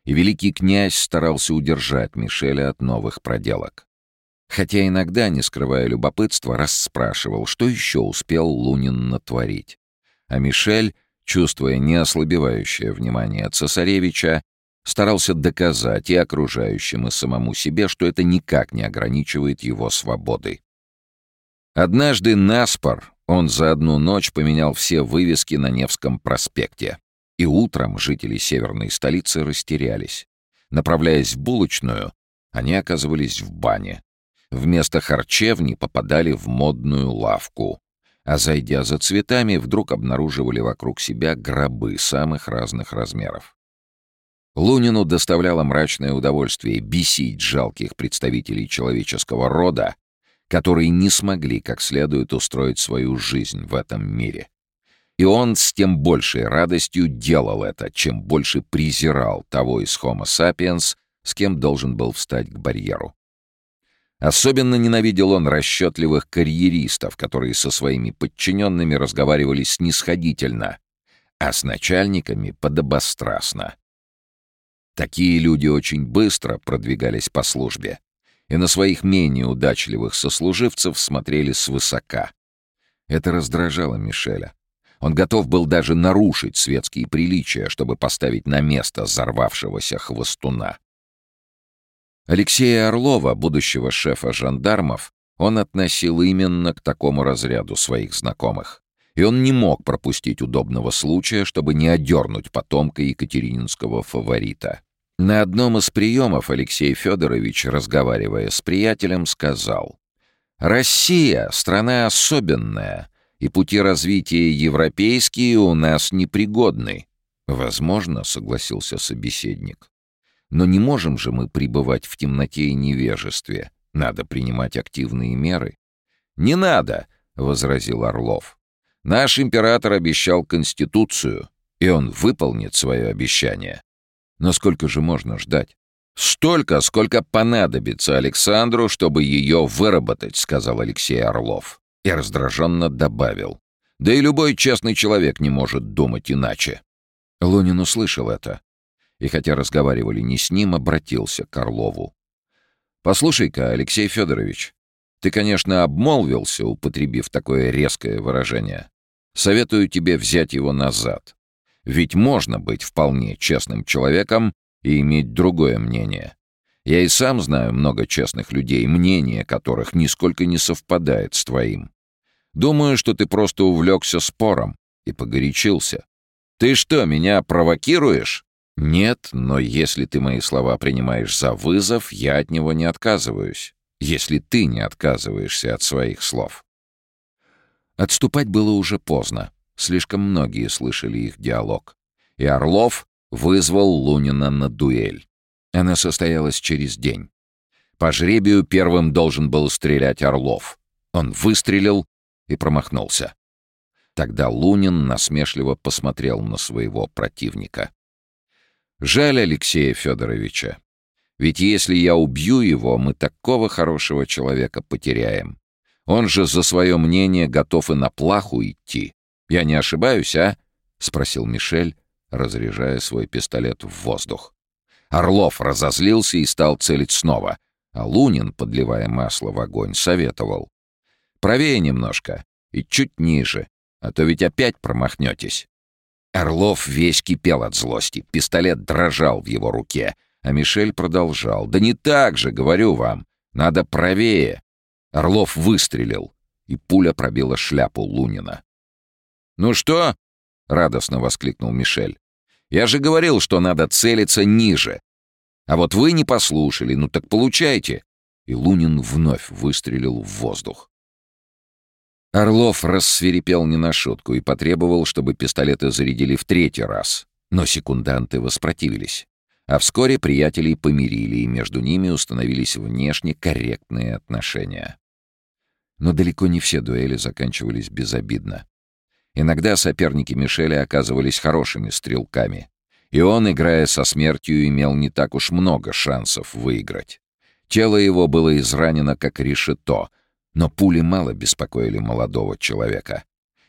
И великий князь старался удержать Мишеля от новых проделок. Хотя иногда, не скрывая любопытства, расспрашивал, что еще успел Лунин натворить. А Мишель, чувствуя неослабевающее внимание цесаревича, старался доказать и окружающим, и самому себе, что это никак не ограничивает его свободы. Однажды наспор он за одну ночь поменял все вывески на Невском проспекте. И утром жители северной столицы растерялись. Направляясь в булочную, они оказывались в бане. Вместо харчевни попадали в модную лавку. А зайдя за цветами, вдруг обнаруживали вокруг себя гробы самых разных размеров. Лунину доставляло мрачное удовольствие бесить жалких представителей человеческого рода, которые не смогли как следует устроить свою жизнь в этом мире. И он с тем большей радостью делал это, чем больше презирал того из Homo sapiens, с кем должен был встать к барьеру. Особенно ненавидел он расчетливых карьеристов, которые со своими подчиненными разговаривали снисходительно, а с начальниками подобострастно. Такие люди очень быстро продвигались по службе, и на своих менее удачливых сослуживцев смотрели свысока. Это раздражало Мишеля. Он готов был даже нарушить светские приличия, чтобы поставить на место взорвавшегося хвостуна. Алексея Орлова, будущего шефа жандармов, он относил именно к такому разряду своих знакомых. И он не мог пропустить удобного случая, чтобы не одернуть потомка екатерининского фаворита. На одном из приемов Алексей Федорович, разговаривая с приятелем, сказал, «Россия — страна особенная, и пути развития европейские у нас непригодны». «Возможно», — согласился собеседник. «Но не можем же мы пребывать в темноте и невежестве. Надо принимать активные меры». «Не надо», — возразил Орлов. «Наш император обещал Конституцию, и он выполнит свое обещание». Но сколько же можно ждать? «Столько, сколько понадобится Александру, чтобы ее выработать», — сказал Алексей Орлов. И раздраженно добавил. «Да и любой честный человек не может думать иначе». Лунин услышал это. И хотя разговаривали не с ним, обратился к Орлову. «Послушай-ка, Алексей Федорович, ты, конечно, обмолвился, употребив такое резкое выражение. Советую тебе взять его назад. Ведь можно быть вполне честным человеком и иметь другое мнение. Я и сам знаю много честных людей, мнение которых нисколько не совпадает с твоим. Думаю, что ты просто увлекся спором и погорячился. «Ты что, меня провокируешь?» «Нет, но если ты мои слова принимаешь за вызов, я от него не отказываюсь. Если ты не отказываешься от своих слов». Отступать было уже поздно. Слишком многие слышали их диалог. И Орлов вызвал Лунина на дуэль. Она состоялась через день. По жребию первым должен был стрелять Орлов. Он выстрелил и промахнулся. Тогда Лунин насмешливо посмотрел на своего противника. «Жаль Алексея Федоровича. Ведь если я убью его, мы такого хорошего человека потеряем. Он же за свое мнение готов и на плаху идти. Я не ошибаюсь, а?» — спросил Мишель, разряжая свой пистолет в воздух. Орлов разозлился и стал целить снова, а Лунин, подливая масло в огонь, советовал. «Правее немножко и чуть ниже, а то ведь опять промахнетесь». Орлов весь кипел от злости, пистолет дрожал в его руке, а Мишель продолжал. «Да не так же, говорю вам, надо правее». Орлов выстрелил, и пуля пробила шляпу Лунина. «Ну что?» — радостно воскликнул Мишель. «Я же говорил, что надо целиться ниже. А вот вы не послушали, ну так получайте!» И Лунин вновь выстрелил в воздух. Орлов рассверепел не на шутку и потребовал, чтобы пистолеты зарядили в третий раз. Но секунданты воспротивились. А вскоре приятелей помирили, и между ними установились внешне корректные отношения. Но далеко не все дуэли заканчивались безобидно. Иногда соперники Мишеля оказывались хорошими стрелками, и он, играя со смертью, имел не так уж много шансов выиграть. Тело его было изранено как решето — но пули мало беспокоили молодого человека.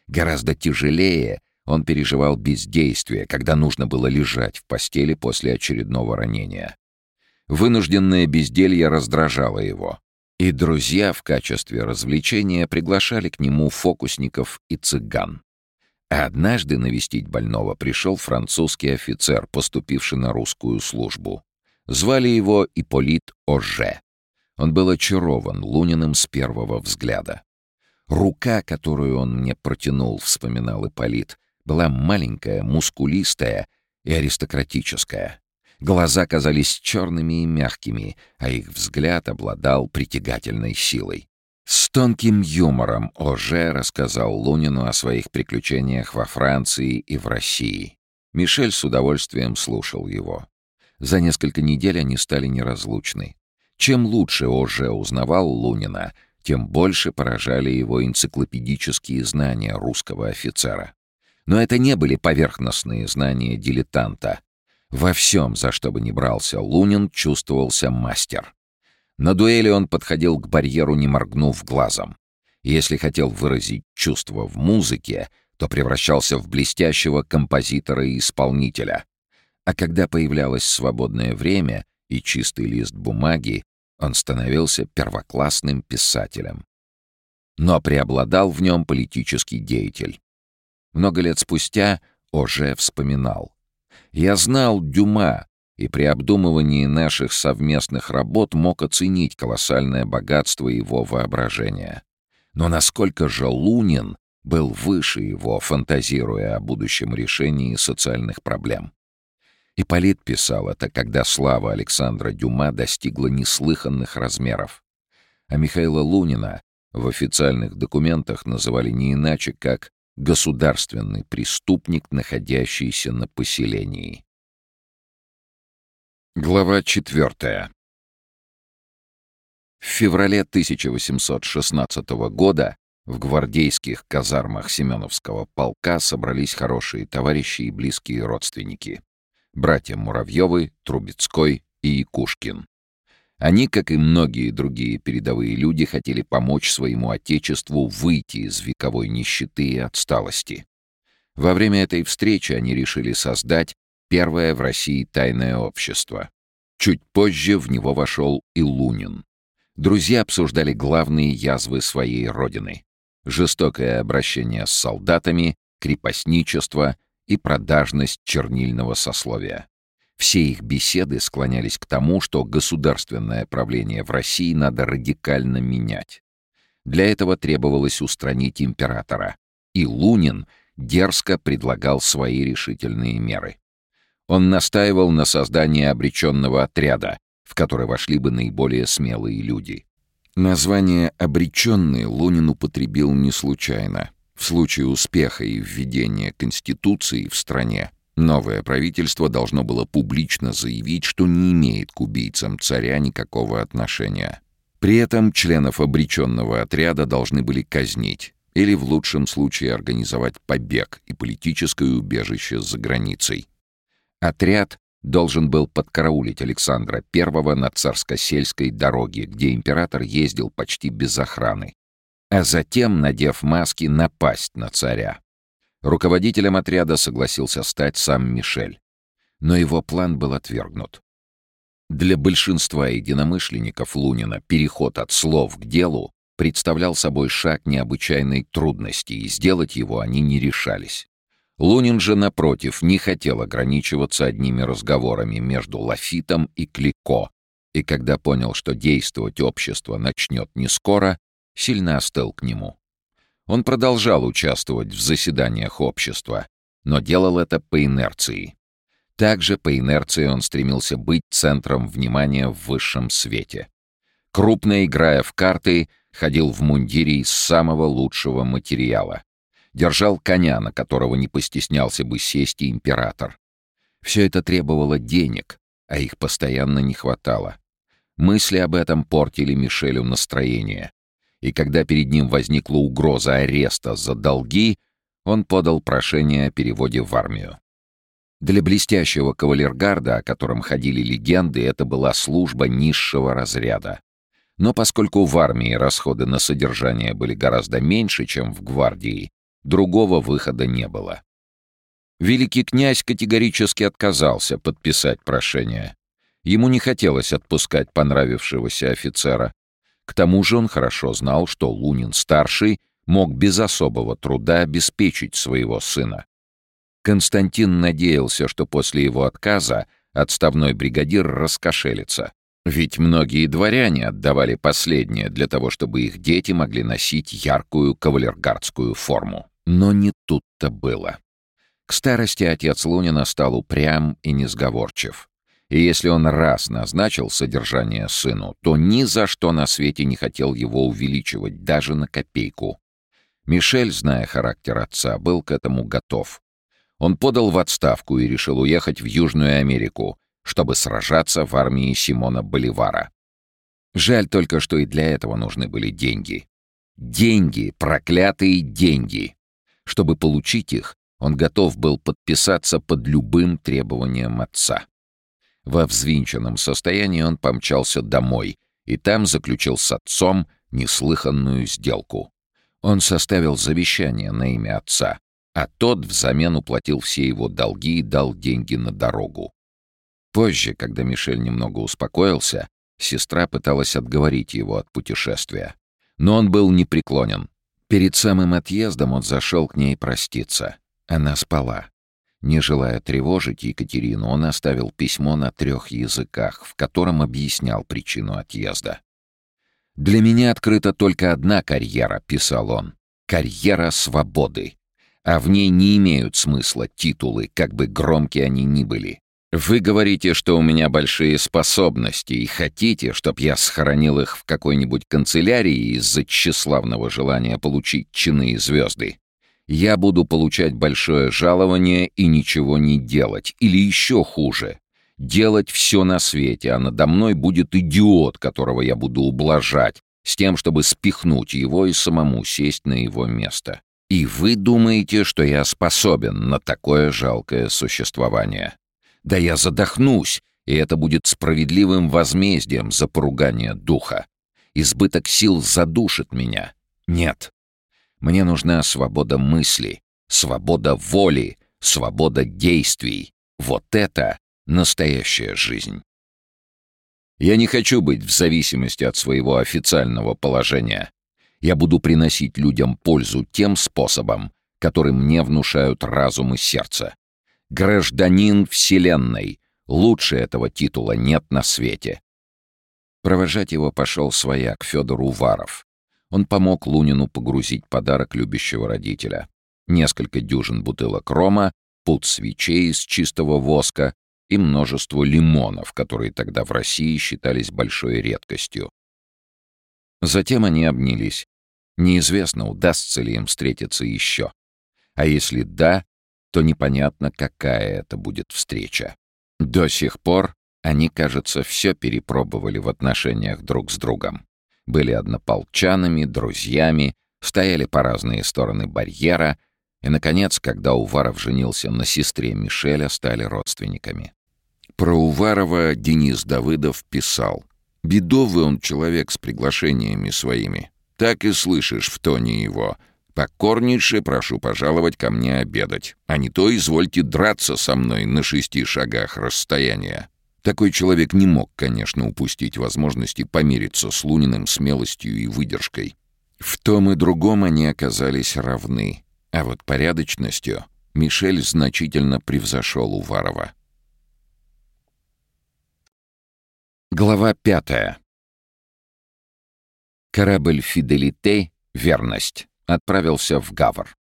Гораздо тяжелее он переживал бездействие, когда нужно было лежать в постели после очередного ранения. Вынужденное безделье раздражало его, и друзья в качестве развлечения приглашали к нему фокусников и цыган. А однажды навестить больного пришел французский офицер, поступивший на русскую службу. Звали его Иполит Оже. Он был очарован Луниным с первого взгляда. Рука, которую он мне протянул, вспоминал Ипполит, была маленькая, мускулистая и аристократическая. Глаза казались черными и мягкими, а их взгляд обладал притягательной силой. С тонким юмором Оже рассказал Лунину о своих приключениях во Франции и в России. Мишель с удовольствием слушал его. За несколько недель они стали неразлучны. Чем лучше Оже узнавал Лунина, тем больше поражали его энциклопедические знания русского офицера. Но это не были поверхностные знания дилетанта. Во всем, за что бы ни брался Лунин, чувствовался мастер. На дуэли он подходил к барьеру, не моргнув глазом. Если хотел выразить чувство в музыке, то превращался в блестящего композитора и исполнителя. А когда появлялось свободное время и чистый лист бумаги, он становился первоклассным писателем. Но преобладал в нем политический деятель. Много лет спустя Оже вспоминал. «Я знал Дюма, и при обдумывании наших совместных работ мог оценить колоссальное богатство его воображения. Но насколько же Лунин был выше его, фантазируя о будущем решении социальных проблем. Ипполит писал это, когда слава Александра Дюма достигла неслыханных размеров. А Михаила Лунина в официальных документах называли не иначе, как «государственный преступник, находящийся на поселении». Глава четвертая. В феврале 1816 года в гвардейских казармах Семеновского полка собрались хорошие товарищи и близкие родственники братья Муравьевы, Трубецкой и Якушкин. Они, как и многие другие передовые люди, хотели помочь своему отечеству выйти из вековой нищеты и отсталости. Во время этой встречи они решили создать первое в России тайное общество. Чуть позже в него вошел и Лунин. Друзья обсуждали главные язвы своей родины. Жестокое обращение с солдатами, крепостничество и продажность чернильного сословия. Все их беседы склонялись к тому, что государственное правление в России надо радикально менять. Для этого требовалось устранить императора, и Лунин дерзко предлагал свои решительные меры. Он настаивал на создании обреченного отряда, в который вошли бы наиболее смелые люди. Название «обреченный» Лунин употребил не случайно. В случае успеха и введения Конституции в стране новое правительство должно было публично заявить, что не имеет к убийцам царя никакого отношения. При этом членов обреченного отряда должны были казнить или в лучшем случае организовать побег и политическое убежище за границей. Отряд должен был подкараулить Александра I на царско-сельской дороге, где император ездил почти без охраны, а затем, надев маски, напасть на царя. Руководителем отряда согласился стать сам Мишель. Но его план был отвергнут. Для большинства единомышленников Лунина переход от слов к делу представлял собой шаг необычайной трудности, и сделать его они не решались. Лунин же, напротив, не хотел ограничиваться одними разговорами между Лафитом и Клико, и когда понял, что действовать общество начнет не скоро, сильно остыл к нему. Он продолжал участвовать в заседаниях общества, но делал это по инерции. Также по инерции он стремился быть центром внимания в высшем свете. Крупно играя в карты, ходил в мундире из самого лучшего материала держал коня, на которого не постеснялся бы сесть и император. Все это требовало денег, а их постоянно не хватало. Мысли об этом портили Мишелю настроение. И когда перед ним возникла угроза ареста за долги, он подал прошение о переводе в армию. Для блестящего кавалергарда, о котором ходили легенды, это была служба низшего разряда. Но поскольку в армии расходы на содержание были гораздо меньше, чем в гвардии, Другого выхода не было. Великий князь категорически отказался подписать прошение. Ему не хотелось отпускать понравившегося офицера. К тому же он хорошо знал, что Лунин-старший мог без особого труда обеспечить своего сына. Константин надеялся, что после его отказа отставной бригадир раскошелится. Ведь многие дворяне отдавали последнее для того, чтобы их дети могли носить яркую кавалергардскую форму. Но не тут-то было. К старости отец Лунина стал упрям и несговорчив. И если он раз назначил содержание сыну, то ни за что на свете не хотел его увеличивать, даже на копейку. Мишель, зная характер отца, был к этому готов. Он подал в отставку и решил уехать в Южную Америку, чтобы сражаться в армии Симона Боливара. Жаль только, что и для этого нужны были деньги. Деньги, проклятые деньги. Чтобы получить их, он готов был подписаться под любым требованием отца. Во взвинченном состоянии он помчался домой и там заключил с отцом неслыханную сделку. Он составил завещание на имя отца, а тот взамен уплатил все его долги и дал деньги на дорогу. Позже, когда Мишель немного успокоился, сестра пыталась отговорить его от путешествия. Но он был непреклонен. Перед самым отъездом он зашел к ней проститься. Она спала. Не желая тревожить Екатерину, он оставил письмо на трех языках, в котором объяснял причину отъезда. «Для меня открыта только одна карьера», — писал он. «Карьера свободы. А в ней не имеют смысла титулы, как бы громкие они ни были. Вы говорите, что у меня большие способности и хотите, чтоб я сохранил их в какой-нибудь канцелярии из-за тщеславного желания получить чины и звезды. Я буду получать большое жалование и ничего не делать, или еще хуже. Делать все на свете, а надо мной будет идиот, которого я буду ублажать, с тем, чтобы спихнуть его и самому сесть на его место. И вы думаете, что я способен на такое жалкое существование? Да я задохнусь, и это будет справедливым возмездием за поругание духа. Избыток сил задушит меня. Нет. Мне нужна свобода мысли, свобода воли, свобода действий. Вот это настоящая жизнь. Я не хочу быть в зависимости от своего официального положения. Я буду приносить людям пользу тем способом, который мне внушают разум и сердце. Гражданин Вселенной. Лучше этого титула нет на свете. Провожать его пошел свояк Федор Уваров. Он помог Лунину погрузить подарок любящего родителя. несколько дюжин бутылок рома, пуд свечей из чистого воска и множество лимонов, которые тогда в России считались большой редкостью. Затем они обнялись. Неизвестно, удастся ли им встретиться еще. А если да, то непонятно, какая это будет встреча. До сих пор они, кажется, все перепробовали в отношениях друг с другом. Были однополчанами, друзьями, стояли по разные стороны барьера — и, наконец, когда Уваров женился на сестре Мишеля, стали родственниками. Про Уварова Денис Давыдов писал. «Бедовый он человек с приглашениями своими. Так и слышишь в тоне его. Покорнейше прошу пожаловать ко мне обедать. А не то извольте драться со мной на шести шагах расстояния». Такой человек не мог, конечно, упустить возможности помириться с Луниным смелостью и выдержкой. В том и другом они оказались равны. А вот порядочностью Мишель значительно превзошел Уварова. Глава пятая. Корабль «Фиделите» «Верность» отправился в Гавр.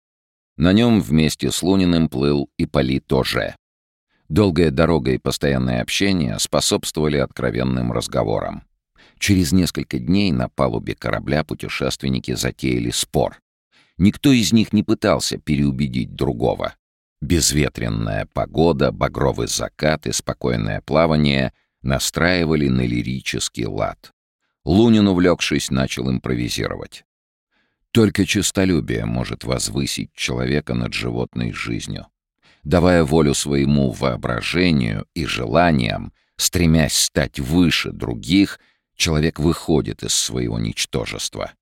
На нем вместе с Луниным плыл и Ипполит Оже. Долгая дорога и постоянное общение способствовали откровенным разговорам. Через несколько дней на палубе корабля путешественники затеяли спор, Никто из них не пытался переубедить другого. Безветренная погода, багровый закат и спокойное плавание настраивали на лирический лад. Лунин, увлекшись, начал импровизировать. Только честолюбие может возвысить человека над животной жизнью. Давая волю своему воображению и желаниям, стремясь стать выше других, человек выходит из своего ничтожества.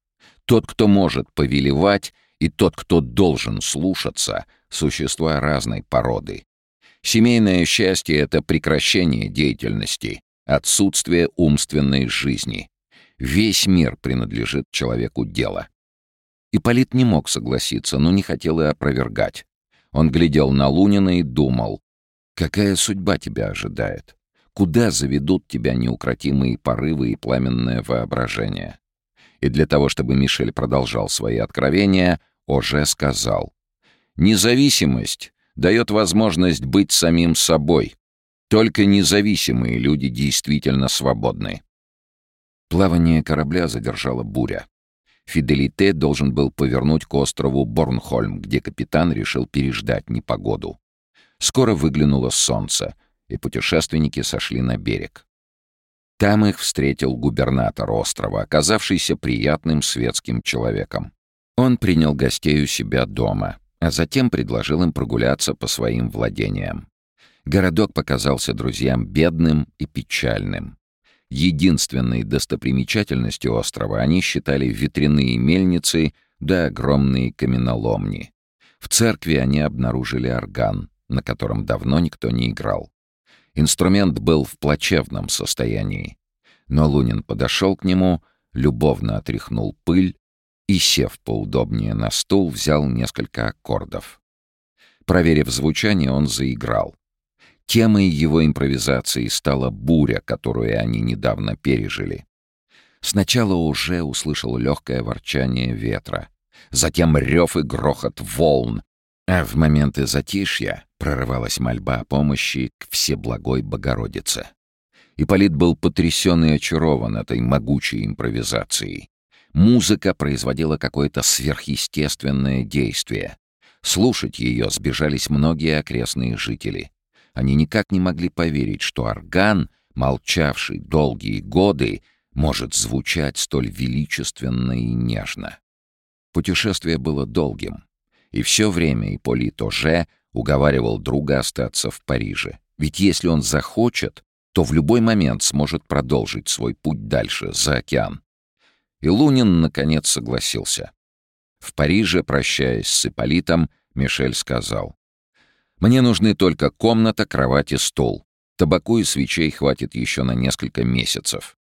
Тот, кто может повелевать, и тот, кто должен слушаться, существа разной породы. Семейное счастье — это прекращение деятельности, отсутствие умственной жизни. Весь мир принадлежит человеку дела. Ипполит не мог согласиться, но не хотел и опровергать. Он глядел на Лунина и думал, какая судьба тебя ожидает? Куда заведут тебя неукротимые порывы и пламенное воображение? И для того, чтобы Мишель продолжал свои откровения — Оже сказал. «Независимость дает возможность быть самим собой. Только независимые люди действительно свободны». Плавание корабля задержала буря. Фиделите должен был повернуть к острову Борнхольм, где капитан решил переждать непогоду. Скоро выглянуло солнце, и путешественники сошли на берег. Там их встретил губернатор острова, оказавшийся приятным светским человеком. Он принял гостей у себя дома, а затем предложил им прогуляться по своим владениям. Городок показался друзьям бедным и печальным. Единственной достопримечательностью острова они считали ветряные мельницы да огромные каменоломни. В церкви они обнаружили орган, на котором давно никто не играл. Инструмент был в плачевном состоянии. Но Лунин подошел к нему, любовно отряхнул пыль и, сев поудобнее на стул, взял несколько аккордов. Проверив звучание, он заиграл. Темой его импровизации стала буря, которую они недавно пережили. Сначала уже услышал легкое ворчание ветра, затем рев и грохот волн, а в моменты затишья прорывалась мольба о помощи к Всеблагой Богородице. Ипполит был потрясен и очарован этой могучей импровизацией. Музыка производила какое-то сверхъестественное действие. Слушать ее сбежались многие окрестные жители. Они никак не могли поверить, что орган, молчавший долгие годы, может звучать столь величественно и нежно. Путешествие было долгим, и все время Ипполит Оже уговаривал друга остаться в Париже. Ведь если он захочет, то в любой момент сможет продолжить свой путь дальше, за океан. И Лунин, наконец, согласился. В Париже, прощаясь с Ипполитом, Мишель сказал. «Мне нужны только комната, кровать и стол. Табаку и свечей хватит еще на несколько месяцев.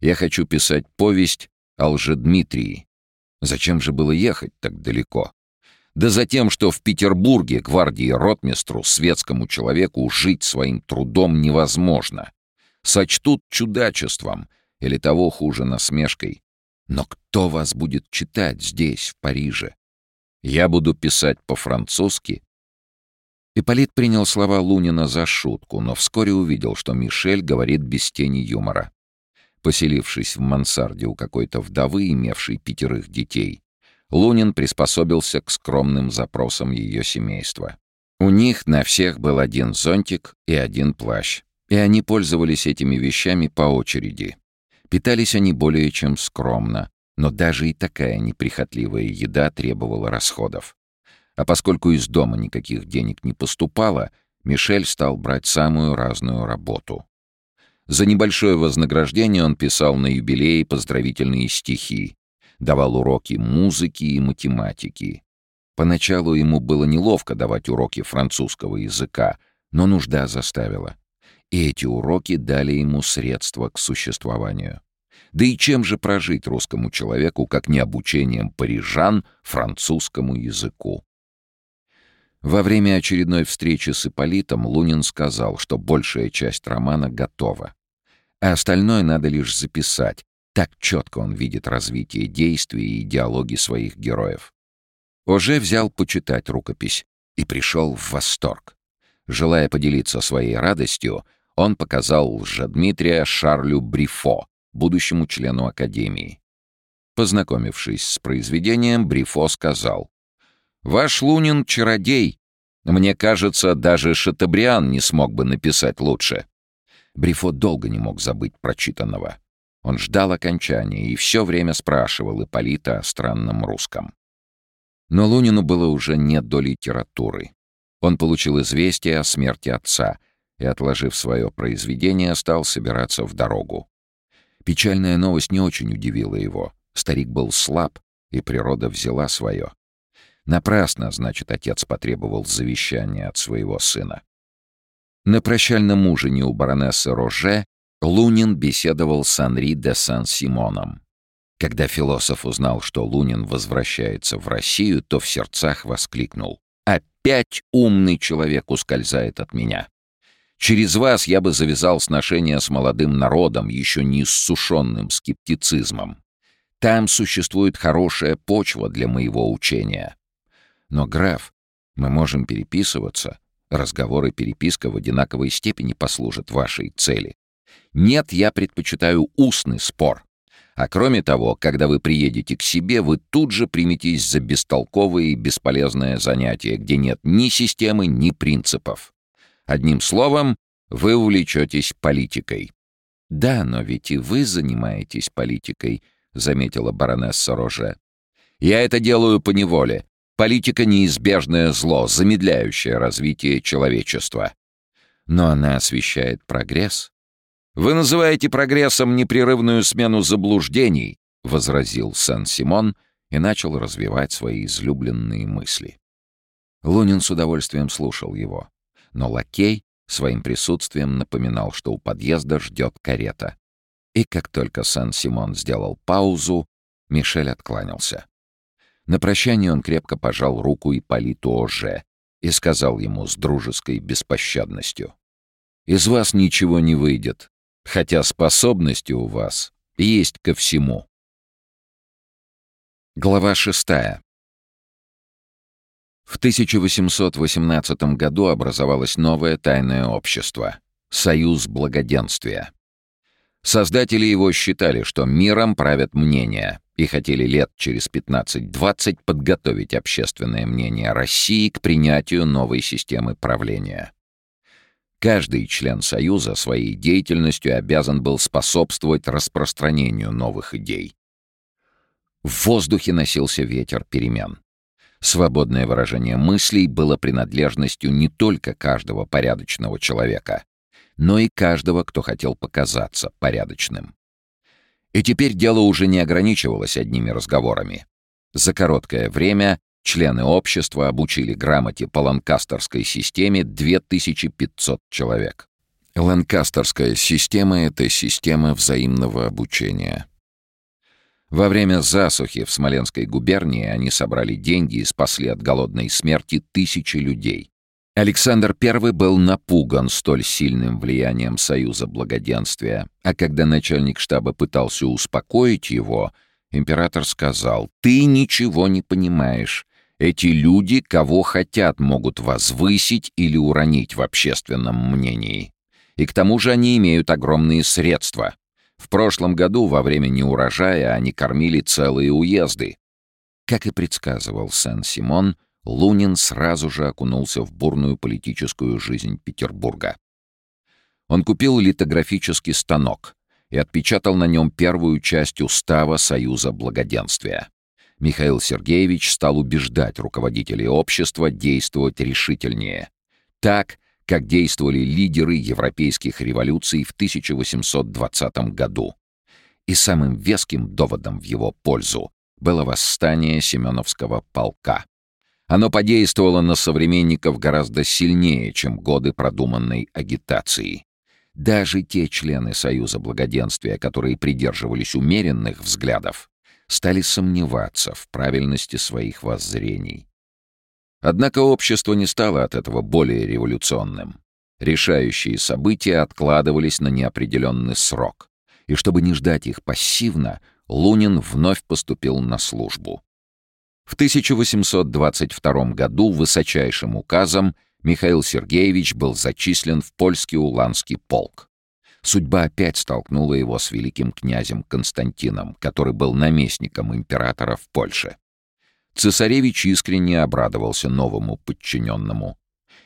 Я хочу писать повесть о лжедмитрии. Зачем же было ехать так далеко? Да за тем, что в Петербурге гвардии ротмистру, светскому человеку, жить своим трудом невозможно. Сочтут чудачеством или того хуже насмешкой. Но кто вас будет читать здесь, в Париже? Я буду писать по-французски?» Ипполит принял слова Лунина за шутку, но вскоре увидел, что Мишель говорит без тени юмора. Поселившись в мансарде у какой-то вдовы, имевшей пятерых детей, Лунин приспособился к скромным запросам ее семейства. У них на всех был один зонтик и один плащ, и они пользовались этими вещами по очереди. Питались они более чем скромно, но даже и такая неприхотливая еда требовала расходов. А поскольку из дома никаких денег не поступало, Мишель стал брать самую разную работу. За небольшое вознаграждение он писал на юбилеи поздравительные стихи, давал уроки музыки и математики. Поначалу ему было неловко давать уроки французского языка, но нужда заставила. И эти уроки дали ему средства к существованию. Да и чем же прожить русскому человеку, как не обучением парижан французскому языку? Во время очередной встречи с Ипполитом Лунин сказал, что большая часть романа готова. А остальное надо лишь записать. Так четко он видит развитие действий и идеологии своих героев. Уже взял почитать рукопись и пришел в восторг. Желая поделиться своей радостью, он показал лжедмитрия Шарлю Брифо, будущему члену Академии. Познакомившись с произведением, Брифо сказал, «Ваш Лунин — чародей. Мне кажется, даже Шатабриан не смог бы написать лучше». Брифо долго не мог забыть прочитанного. Он ждал окончания и все время спрашивал Ипполита о странном русском. Но Лунину было уже не до литературы. Он получил известие о смерти отца и, отложив свое произведение, стал собираться в дорогу. Печальная новость не очень удивила его. Старик был слаб, и природа взяла свое. Напрасно, значит, отец потребовал завещания от своего сына. На прощальном ужине у баронессы Роже Лунин беседовал с Анри де Сан-Симоном. Когда философ узнал, что Лунин возвращается в Россию, то в сердцах воскликнул. «Опять умный человек ускользает от меня!» Через вас я бы завязал сношение с молодым народом, еще не иссушенным скептицизмом. Там существует хорошая почва для моего учения. Но, граф, мы можем переписываться. Разговор и переписка в одинаковой степени послужат вашей цели. Нет, я предпочитаю устный спор. А кроме того, когда вы приедете к себе, вы тут же приметесь за бестолковое и бесполезное занятие, где нет ни системы, ни принципов. Одним словом, вы увлечетесь политикой». «Да, но ведь и вы занимаетесь политикой», — заметила баронесса Роже. «Я это делаю по неволе. Политика — неизбежное зло, замедляющее развитие человечества. Но она освещает прогресс». «Вы называете прогрессом непрерывную смену заблуждений», — возразил Сен-Симон и начал развивать свои излюбленные мысли. Лунин с удовольствием слушал его но лакей своим присутствием напоминал, что у подъезда ждет карета. И как только Сан-Симон сделал паузу, Мишель откланялся. На прощание он крепко пожал руку Ипполиту Оже и сказал ему с дружеской беспощадностью. «Из вас ничего не выйдет, хотя способности у вас есть ко всему». Глава шестая. В 1818 году образовалось новое тайное общество — Союз Благоденствия. Создатели его считали, что миром правят мнения, и хотели лет через 15-20 подготовить общественное мнение России к принятию новой системы правления. Каждый член Союза своей деятельностью обязан был способствовать распространению новых идей. В воздухе носился ветер перемен. Свободное выражение мыслей было принадлежностью не только каждого порядочного человека, но и каждого, кто хотел показаться порядочным. И теперь дело уже не ограничивалось одними разговорами. За короткое время члены общества обучили грамоте по ланкастерской системе 2500 человек. Ланкастерская система — это система взаимного обучения. Во время засухи в Смоленской губернии они собрали деньги и спасли от голодной смерти тысячи людей. Александр I был напуган столь сильным влиянием Союза Благоденствия, а когда начальник штаба пытался успокоить его, император сказал «Ты ничего не понимаешь. Эти люди, кого хотят, могут возвысить или уронить в общественном мнении. И к тому же они имеют огромные средства. В прошлом году во время неурожая они кормили целые уезды. Как и предсказывал Сен-Симон, Лунин сразу же окунулся в бурную политическую жизнь Петербурга. Он купил литографический станок и отпечатал на нем первую часть устава Союза Благоденствия. Михаил Сергеевич стал убеждать руководителей общества действовать решительнее. Так, как действовали лидеры европейских революций в 1820 году. И самым веским доводом в его пользу было восстание Семеновского полка. Оно подействовало на современников гораздо сильнее, чем годы продуманной агитации. Даже те члены Союза Благоденствия, которые придерживались умеренных взглядов, стали сомневаться в правильности своих воззрений. Однако общество не стало от этого более революционным. Решающие события откладывались на неопределенный срок, и чтобы не ждать их пассивно, Лунин вновь поступил на службу. В 1822 году высочайшим указом Михаил Сергеевич был зачислен в польский уланский полк. Судьба опять столкнула его с великим князем Константином, который был наместником императора в Польше. Цесаревич искренне обрадовался новому подчиненному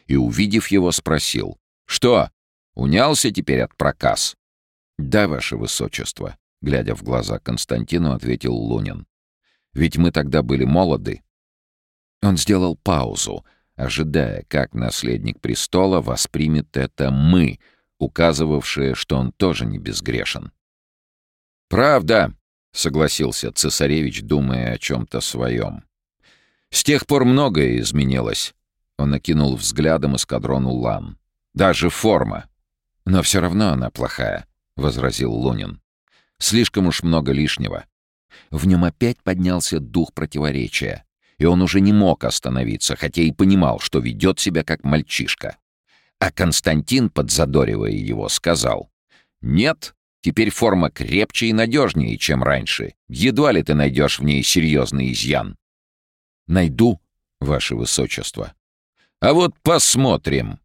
и, увидев его, спросил, «Что, унялся теперь от проказ?» «Да, ваше высочество», — глядя в глаза Константину, ответил Лунин. «Ведь мы тогда были молоды». Он сделал паузу, ожидая, как наследник престола воспримет это «мы», указывавшее, что он тоже не безгрешен. «Правда», — согласился цесаревич, думая о чем-то своем. «С тех пор многое изменилось». Он окинул взглядом эскадрон Улан. «Даже форма». «Но все равно она плохая», — возразил Лунин. «Слишком уж много лишнего». В нем опять поднялся дух противоречия, и он уже не мог остановиться, хотя и понимал, что ведет себя как мальчишка. А Константин, подзадоривая его, сказал, «Нет, теперь форма крепче и надежнее, чем раньше. Едва ли ты найдешь в ней серьезный изъян». «Найду, ваше высочество». «А вот посмотрим».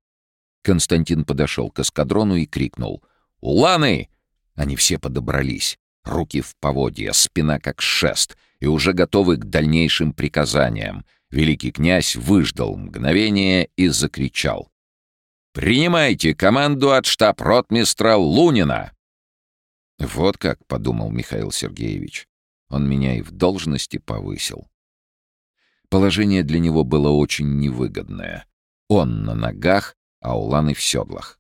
Константин подошел к эскадрону и крикнул, «Уланы!» Они все подобрались. Руки в поводья, спина как шест, и уже готовы к дальнейшим приказаниям. Великий князь выждал мгновение и закричал. «Принимайте команду от штаб-ротмистра Лунина!» «Вот как», — подумал Михаил Сергеевич, — «он меня и в должности повысил». Положение для него было очень невыгодное. Он на ногах, а Уланы в седлах.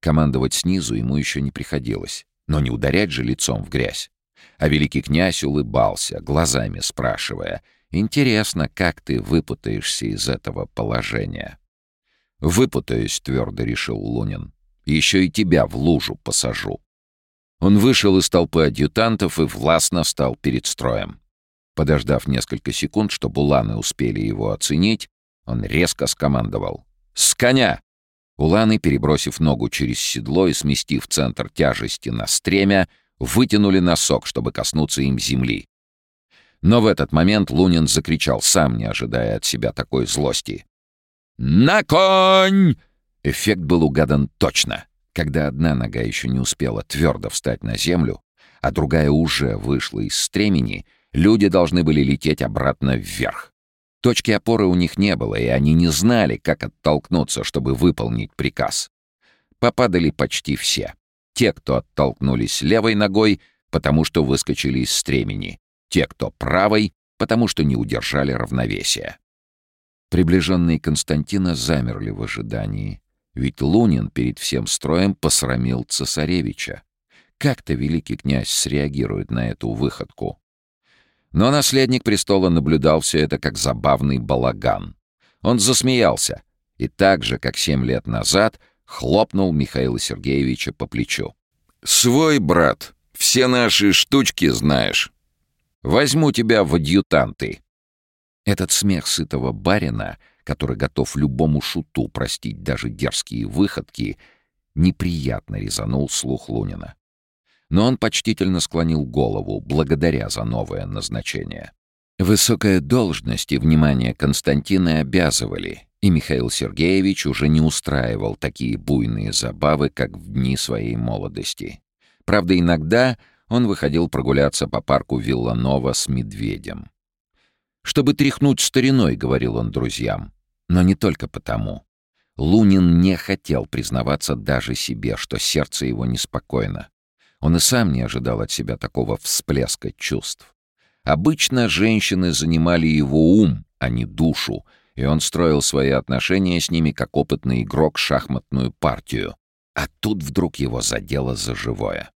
Командовать снизу ему еще не приходилось, но не ударять же лицом в грязь. А великий князь улыбался, глазами спрашивая, «Интересно, как ты выпутаешься из этого положения?» «Выпутаюсь», — твердо решил Лунин. «Еще и тебя в лужу посажу». Он вышел из толпы адъютантов и властно встал перед строем. Подождав несколько секунд, чтобы уланы успели его оценить, он резко скомандовал. «С коня!» Уланы, перебросив ногу через седло и сместив центр тяжести на стремя, вытянули носок, чтобы коснуться им земли. Но в этот момент Лунин закричал, сам не ожидая от себя такой злости. «На конь!» Эффект был угадан точно. Когда одна нога еще не успела твердо встать на землю, а другая уже вышла из стремени, люди должны были лететь обратно вверх. Точки опоры у них не было, и они не знали, как оттолкнуться, чтобы выполнить приказ. Попадали почти все. Те, кто оттолкнулись левой ногой, потому что выскочили из стремени. Те, кто правой, потому что не удержали равновесия. Приближенные Константина замерли в ожидании. Ведь Лунин перед всем строем посрамил цесаревича. Как-то великий князь среагирует на эту выходку. Но наследник престола наблюдал все это как забавный балаган. Он засмеялся и так же, как семь лет назад, хлопнул Михаила Сергеевича по плечу. «Свой брат, все наши штучки знаешь. Возьму тебя в адъютанты. Этот смех сытого барина, который готов любому шуту простить даже дерзкие выходки, неприятно резанул слух Лунина. Но он почтительно склонил голову, благодаря за новое назначение. Высокая должность и внимание Константина обязывали, и Михаил Сергеевич уже не устраивал такие буйные забавы, как в дни своей молодости. Правда, иногда он выходил прогуляться по парку Вилланова с медведем. «Чтобы тряхнуть стариной», — говорил он друзьям. Но не только потому. Лунин не хотел признаваться даже себе, что сердце его неспокойно. Он и сам не ожидал от себя такого всплеска чувств. Обычно женщины занимали его ум, а не душу, и он строил свои отношения с ними как опытный игрок шахматную партию. А тут вдруг его задело за живое.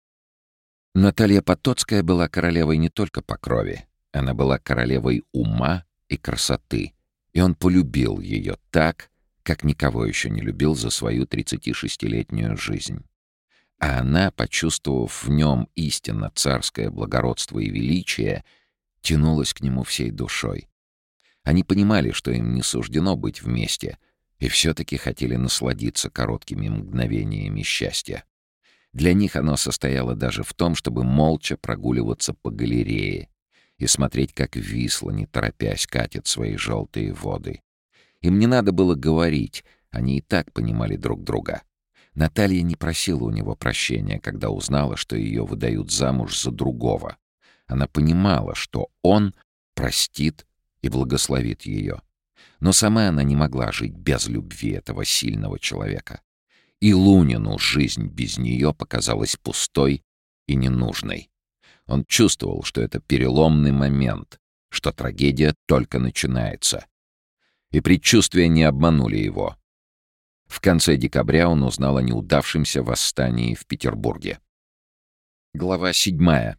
Наталья Потоцкая была королевой не только по крови. Она была королевой ума и красоты. И он полюбил ее так, как никого еще не любил за свою 36-летнюю жизнь. А она, почувствовав в нем истинно царское благородство и величие, тянулась к нему всей душой. Они понимали, что им не суждено быть вместе, и все-таки хотели насладиться короткими мгновениями счастья. Для них оно состояло даже в том, чтобы молча прогуливаться по галерее и смотреть, как Висла, не торопясь, катит свои желтые воды. Им не надо было говорить, они и так понимали друг друга. Наталья не просила у него прощения, когда узнала, что ее выдают замуж за другого. Она понимала, что он простит и благословит ее. Но сама она не могла жить без любви этого сильного человека. И Лунину жизнь без нее показалась пустой и ненужной. Он чувствовал, что это переломный момент, что трагедия только начинается. И предчувствия не обманули его. В конце декабря он узнал о неудавшемся восстании в Петербурге. Глава седьмая.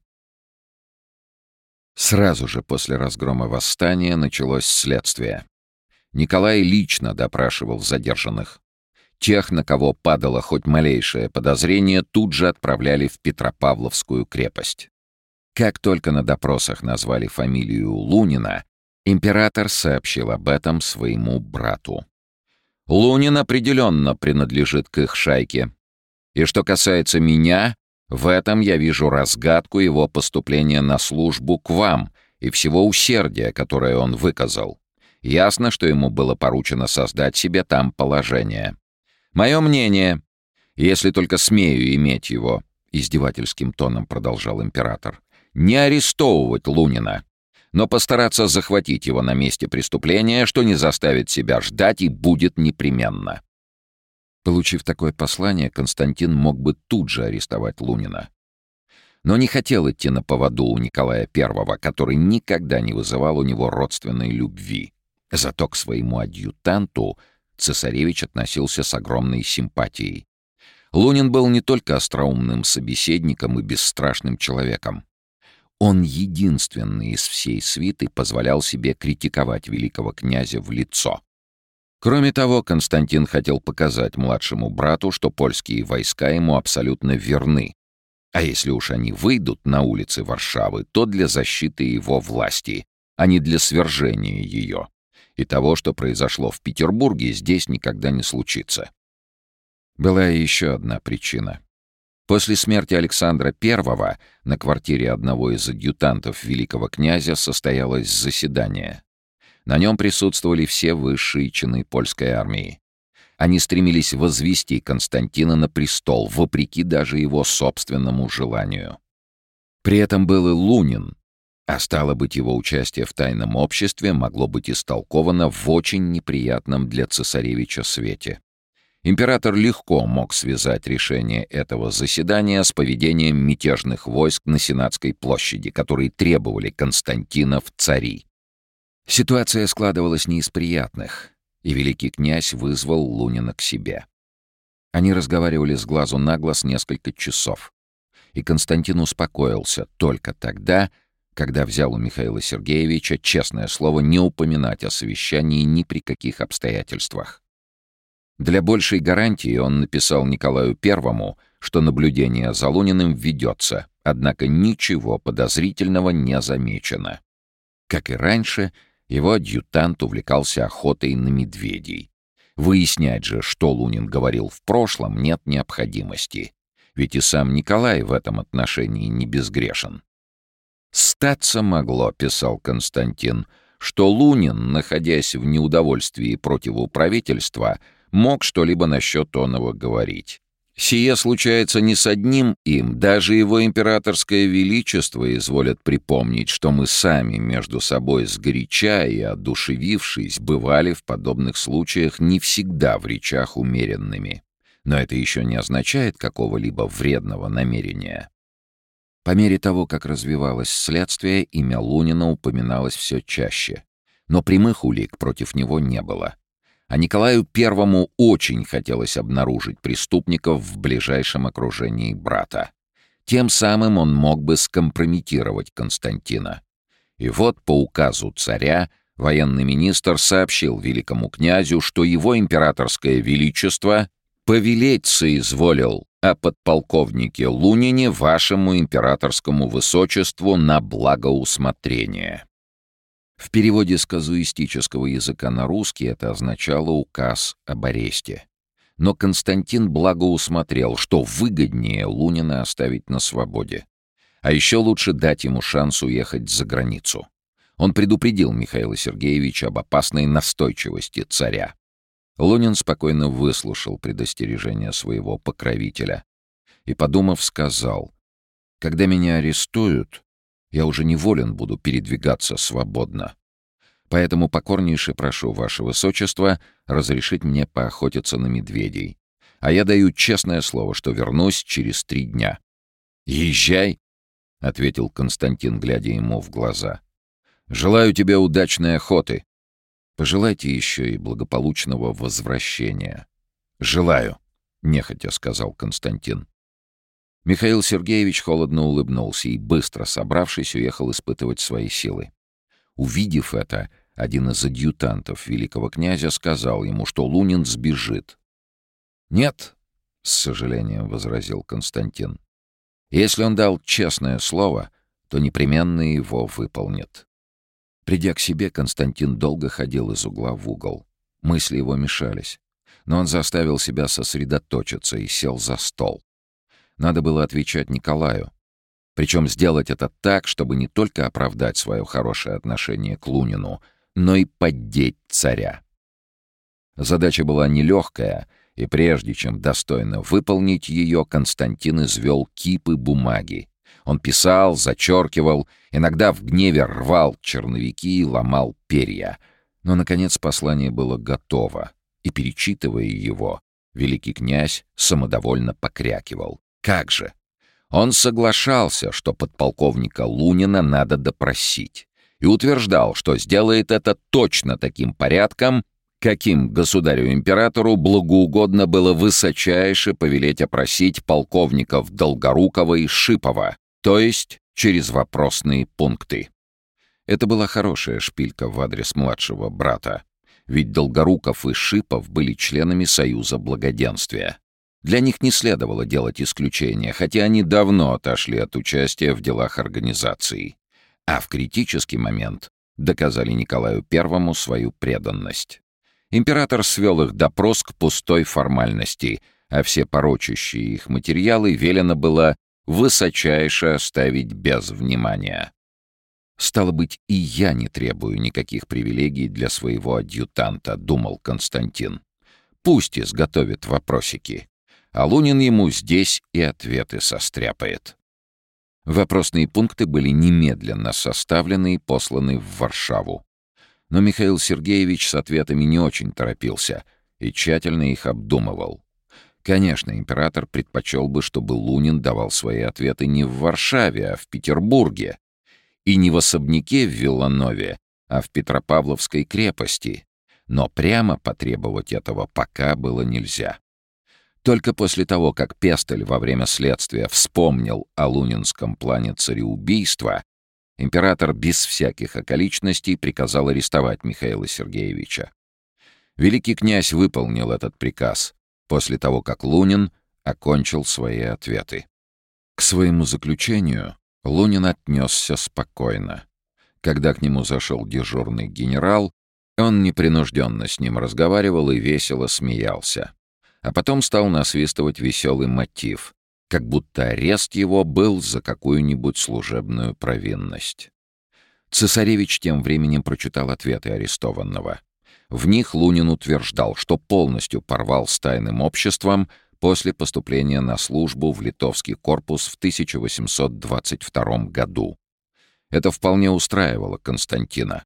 Сразу же после разгрома восстания началось следствие. Николай лично допрашивал задержанных. Тех, на кого падало хоть малейшее подозрение, тут же отправляли в Петропавловскую крепость. Как только на допросах назвали фамилию Лунина, император сообщил об этом своему брату. Лунин определенно принадлежит к их шайке. И что касается меня, в этом я вижу разгадку его поступления на службу к вам и всего усердия, которое он выказал. Ясно, что ему было поручено создать себе там положение. Мое мнение, если только смею иметь его, издевательским тоном продолжал император, не арестовывать Лунина, но постараться захватить его на месте преступления, что не заставит себя ждать и будет непременно. Получив такое послание, Константин мог бы тут же арестовать Лунина. Но не хотел идти на поводу у Николая I, который никогда не вызывал у него родственной любви. Зато к своему адъютанту цесаревич относился с огромной симпатией. Лунин был не только остроумным собеседником и бесстрашным человеком. Он единственный из всей свиты позволял себе критиковать великого князя в лицо. Кроме того, Константин хотел показать младшему брату, что польские войска ему абсолютно верны. А если уж они выйдут на улицы Варшавы, то для защиты его власти, а не для свержения ее. И того, что произошло в Петербурге, здесь никогда не случится. Была еще одна причина — После смерти Александра I на квартире одного из адъютантов великого князя состоялось заседание. На нем присутствовали все высшие чины польской армии. Они стремились возвести Константина на престол, вопреки даже его собственному желанию. При этом был и Лунин, а стало быть, его участие в тайном обществе могло быть истолковано в очень неприятном для цесаревича свете. Император легко мог связать решение этого заседания с поведением мятежных войск на Сенатской площади, которые требовали Константина в цари. Ситуация складывалась не из приятных, и великий князь вызвал Лунина к себе. Они разговаривали с глазу на глаз несколько часов, и Константин успокоился только тогда, когда взял у Михаила Сергеевича честное слово не упоминать о совещании ни при каких обстоятельствах. Для большей гарантии он написал Николаю Первому, что наблюдение за Луниным ведется, однако ничего подозрительного не замечено. Как и раньше, его адъютант увлекался охотой на медведей. Выяснять же, что Лунин говорил в прошлом, нет необходимости. Ведь и сам Николай в этом отношении не безгрешен. «Статься могло», — писал Константин, что Лунин, находясь в неудовольствии против правительства, мог что-либо насчет оного говорить. Сие случается не с одним им, даже его императорское величество изволят припомнить, что мы сами между собой сгоряча и одушевившись бывали в подобных случаях не всегда в речах умеренными. Но это еще не означает какого-либо вредного намерения. По мере того, как развивалось следствие, имя Лунина упоминалось все чаще. Но прямых улик против него не было а Николаю Первому очень хотелось обнаружить преступников в ближайшем окружении брата. Тем самым он мог бы скомпрометировать Константина. И вот по указу царя военный министр сообщил великому князю, что его императорское величество повелеть соизволил о подполковнике Лунине вашему императорскому высочеству на благоусмотрение. В переводе с казуистического языка на русский это означало указ об аресте. Но Константин благо усмотрел, что выгоднее Лунина оставить на свободе. А еще лучше дать ему шанс уехать за границу. Он предупредил Михаила Сергеевича об опасной настойчивости царя. Лунин спокойно выслушал предостережение своего покровителя и, подумав, сказал, «Когда меня арестуют, я уже не волен буду передвигаться свободно. Поэтому покорнейше прошу ваше высочество разрешить мне поохотиться на медведей. А я даю честное слово, что вернусь через три дня. «Езжай!» — ответил Константин, глядя ему в глаза. «Желаю тебе удачной охоты. Пожелайте еще и благополучного возвращения». «Желаю», — нехотя сказал Константин. Михаил Сергеевич холодно улыбнулся и, быстро собравшись, уехал испытывать свои силы. Увидев это, один из адъютантов великого князя сказал ему, что Лунин сбежит. «Нет», — с сожалением возразил Константин. «Если он дал честное слово, то непременно его выполнит». Придя к себе, Константин долго ходил из угла в угол. Мысли его мешались. Но он заставил себя сосредоточиться и сел за стол. Надо было отвечать Николаю. Причем сделать это так, чтобы не только оправдать свое хорошее отношение к Лунину, но и поддеть царя. Задача была нелегкая, и прежде чем достойно выполнить ее, Константин извел кипы бумаги. Он писал, зачеркивал, иногда в гневе рвал черновики и ломал перья. Но, наконец, послание было готово, и, перечитывая его, великий князь самодовольно покрякивал. Как же? Он соглашался, что подполковника Лунина надо допросить, и утверждал, что сделает это точно таким порядком, каким государю-императору благоугодно было высочайше повелеть опросить полковников Долгорукова и Шипова, то есть через вопросные пункты. Это была хорошая шпилька в адрес младшего брата, ведь Долгоруков и Шипов были членами Союза Благоденствия. Для них не следовало делать исключения, хотя они давно отошли от участия в делах организации. А в критический момент доказали Николаю I свою преданность. Император свел их допрос к пустой формальности, а все порочащие их материалы велено было высочайше оставить без внимания. «Стало быть, и я не требую никаких привилегий для своего адъютанта», — думал Константин. «Пусть изготовит вопросики а Лунин ему здесь и ответы состряпает. Вопросные пункты были немедленно составлены и посланы в Варшаву. Но Михаил Сергеевич с ответами не очень торопился и тщательно их обдумывал. Конечно, император предпочел бы, чтобы Лунин давал свои ответы не в Варшаве, а в Петербурге. И не в особняке в Вилланове, а в Петропавловской крепости. Но прямо потребовать этого пока было нельзя. Только после того, как Пестель во время следствия вспомнил о лунинском плане цареубийства, император без всяких околичностей приказал арестовать Михаила Сергеевича. Великий князь выполнил этот приказ после того, как Лунин окончил свои ответы. К своему заключению Лунин отнесся спокойно. Когда к нему зашел дежурный генерал, он непринужденно с ним разговаривал и весело смеялся а потом стал насвистывать веселый мотив. как будто арест его был за какую-нибудь служебную провинность. Цесаревич тем временем прочитал ответы арестованного. В них Лунин утверждал, что полностью порвал с тайным обществом после поступления на службу в литовский корпус в 1822 году. Это вполне устраивало Константина.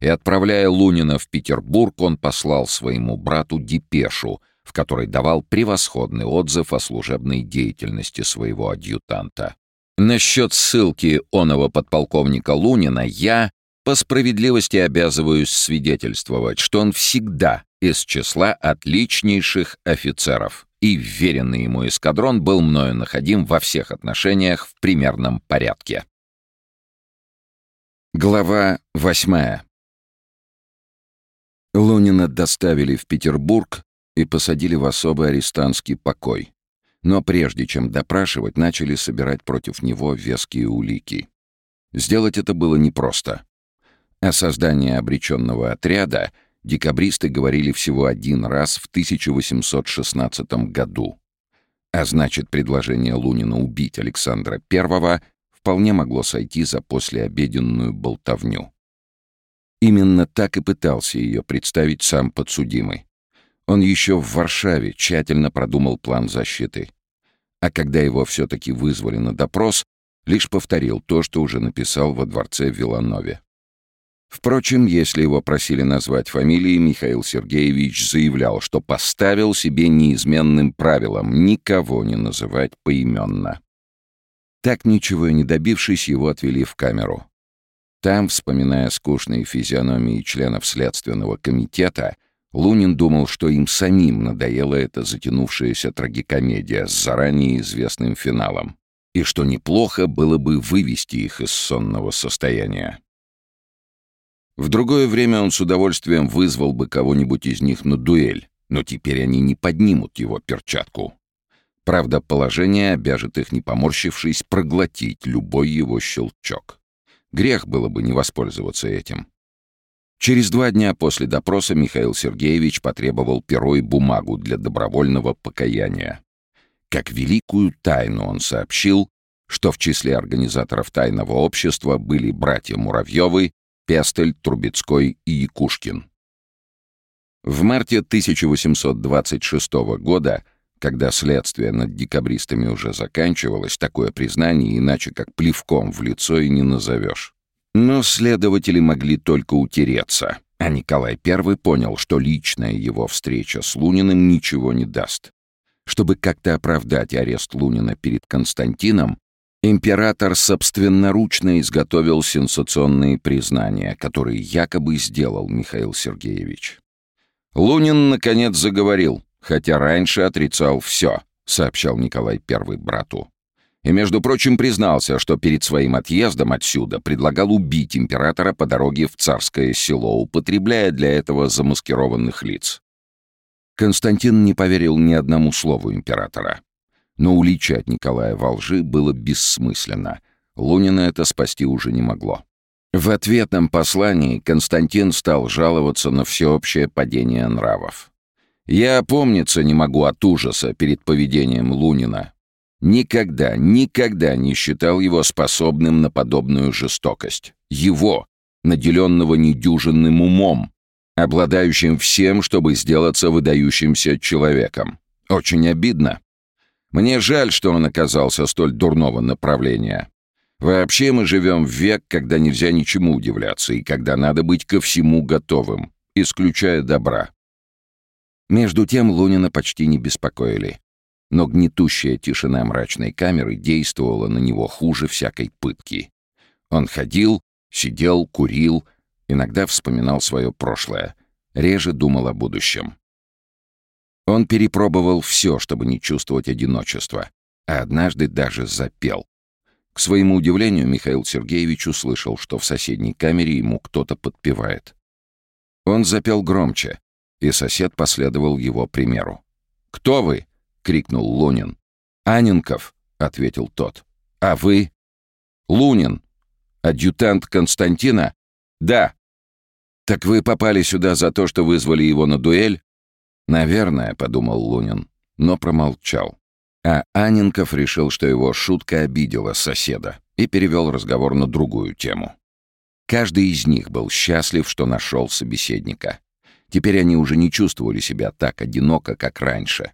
И отправляя Лунина в Петербург, он послал своему брату депешу, в которой давал превосходный отзыв о служебной деятельности своего адъютанта. Насчет ссылки оного подполковника Лунина я, по справедливости, обязываюсь свидетельствовать, что он всегда из числа отличнейших офицеров, и вверенный ему эскадрон был мною находим во всех отношениях в примерном порядке. Глава восьмая Лунина доставили в Петербург и посадили в особый арестантский покой. Но прежде чем допрашивать, начали собирать против него веские улики. Сделать это было непросто. О создании обреченного отряда декабристы говорили всего один раз в 1816 году. А значит, предложение Лунина убить Александра I вполне могло сойти за послеобеденную болтовню. Именно так и пытался ее представить сам подсудимый. Он еще в Варшаве тщательно продумал план защиты. А когда его все-таки вызвали на допрос, лишь повторил то, что уже написал во дворце в Виланове. Впрочем, если его просили назвать фамилии, Михаил Сергеевич заявлял, что поставил себе неизменным правилом никого не называть поименно. Так ничего и не добившись, его отвели в камеру. Там, вспоминая скучные физиономии членов Следственного комитета, Лунин думал, что им самим надоела эта затянувшаяся трагикомедия с заранее известным финалом, и что неплохо было бы вывести их из сонного состояния. В другое время он с удовольствием вызвал бы кого-нибудь из них на дуэль, но теперь они не поднимут его перчатку. Правда, положение обяжет их, не поморщившись, проглотить любой его щелчок. Грех было бы не воспользоваться этим. Через два дня после допроса Михаил Сергеевич потребовал перо и бумагу для добровольного покаяния. Как великую тайну он сообщил, что в числе организаторов тайного общества были братья Муравьевы, Пестель, Трубецкой и Якушкин. В марте 1826 года, когда следствие над декабристами уже заканчивалось, такое признание иначе как плевком в лицо и не назовешь. Но следователи могли только утереться, а Николай I понял, что личная его встреча с Луниным ничего не даст. Чтобы как-то оправдать арест Лунина перед Константином, император собственноручно изготовил сенсационные признания, которые якобы сделал Михаил Сергеевич. Лунин, наконец, заговорил, хотя раньше отрицал все, сообщал Николай I брату. И, между прочим, признался, что перед своим отъездом отсюда предлагал убить императора по дороге в царское село, употребляя для этого замаскированных лиц. Константин не поверил ни одному слову императора. Но уличать Николая во лжи было бессмысленно. Лунина это спасти уже не могло. В ответном послании Константин стал жаловаться на всеобщее падение нравов. «Я опомниться не могу от ужаса перед поведением Лунина, Никогда, никогда не считал его способным на подобную жестокость. Его, наделенного недюжинным умом, обладающим всем, чтобы сделаться выдающимся человеком. Очень обидно. Мне жаль, что он оказался столь дурного направления. Вообще мы живем в век, когда нельзя ничему удивляться и когда надо быть ко всему готовым, исключая добра. Между тем Лунина почти не беспокоили но гнетущая тишина мрачной камеры действовала на него хуже всякой пытки. Он ходил, сидел, курил, иногда вспоминал свое прошлое, реже думал о будущем. Он перепробовал все, чтобы не чувствовать одиночества, а однажды даже запел. К своему удивлению, Михаил Сергеевич услышал, что в соседней камере ему кто-то подпевает. Он запел громче, и сосед последовал его примеру. «Кто вы?» — крикнул Лунин. «Аненков», — ответил тот. «А вы?» «Лунин. Адъютант Константина?» «Да». «Так вы попали сюда за то, что вызвали его на дуэль?» «Наверное», — подумал Лунин, но промолчал. А Аненков решил, что его шутка обидела соседа и перевел разговор на другую тему. Каждый из них был счастлив, что нашел собеседника. Теперь они уже не чувствовали себя так одиноко, как раньше.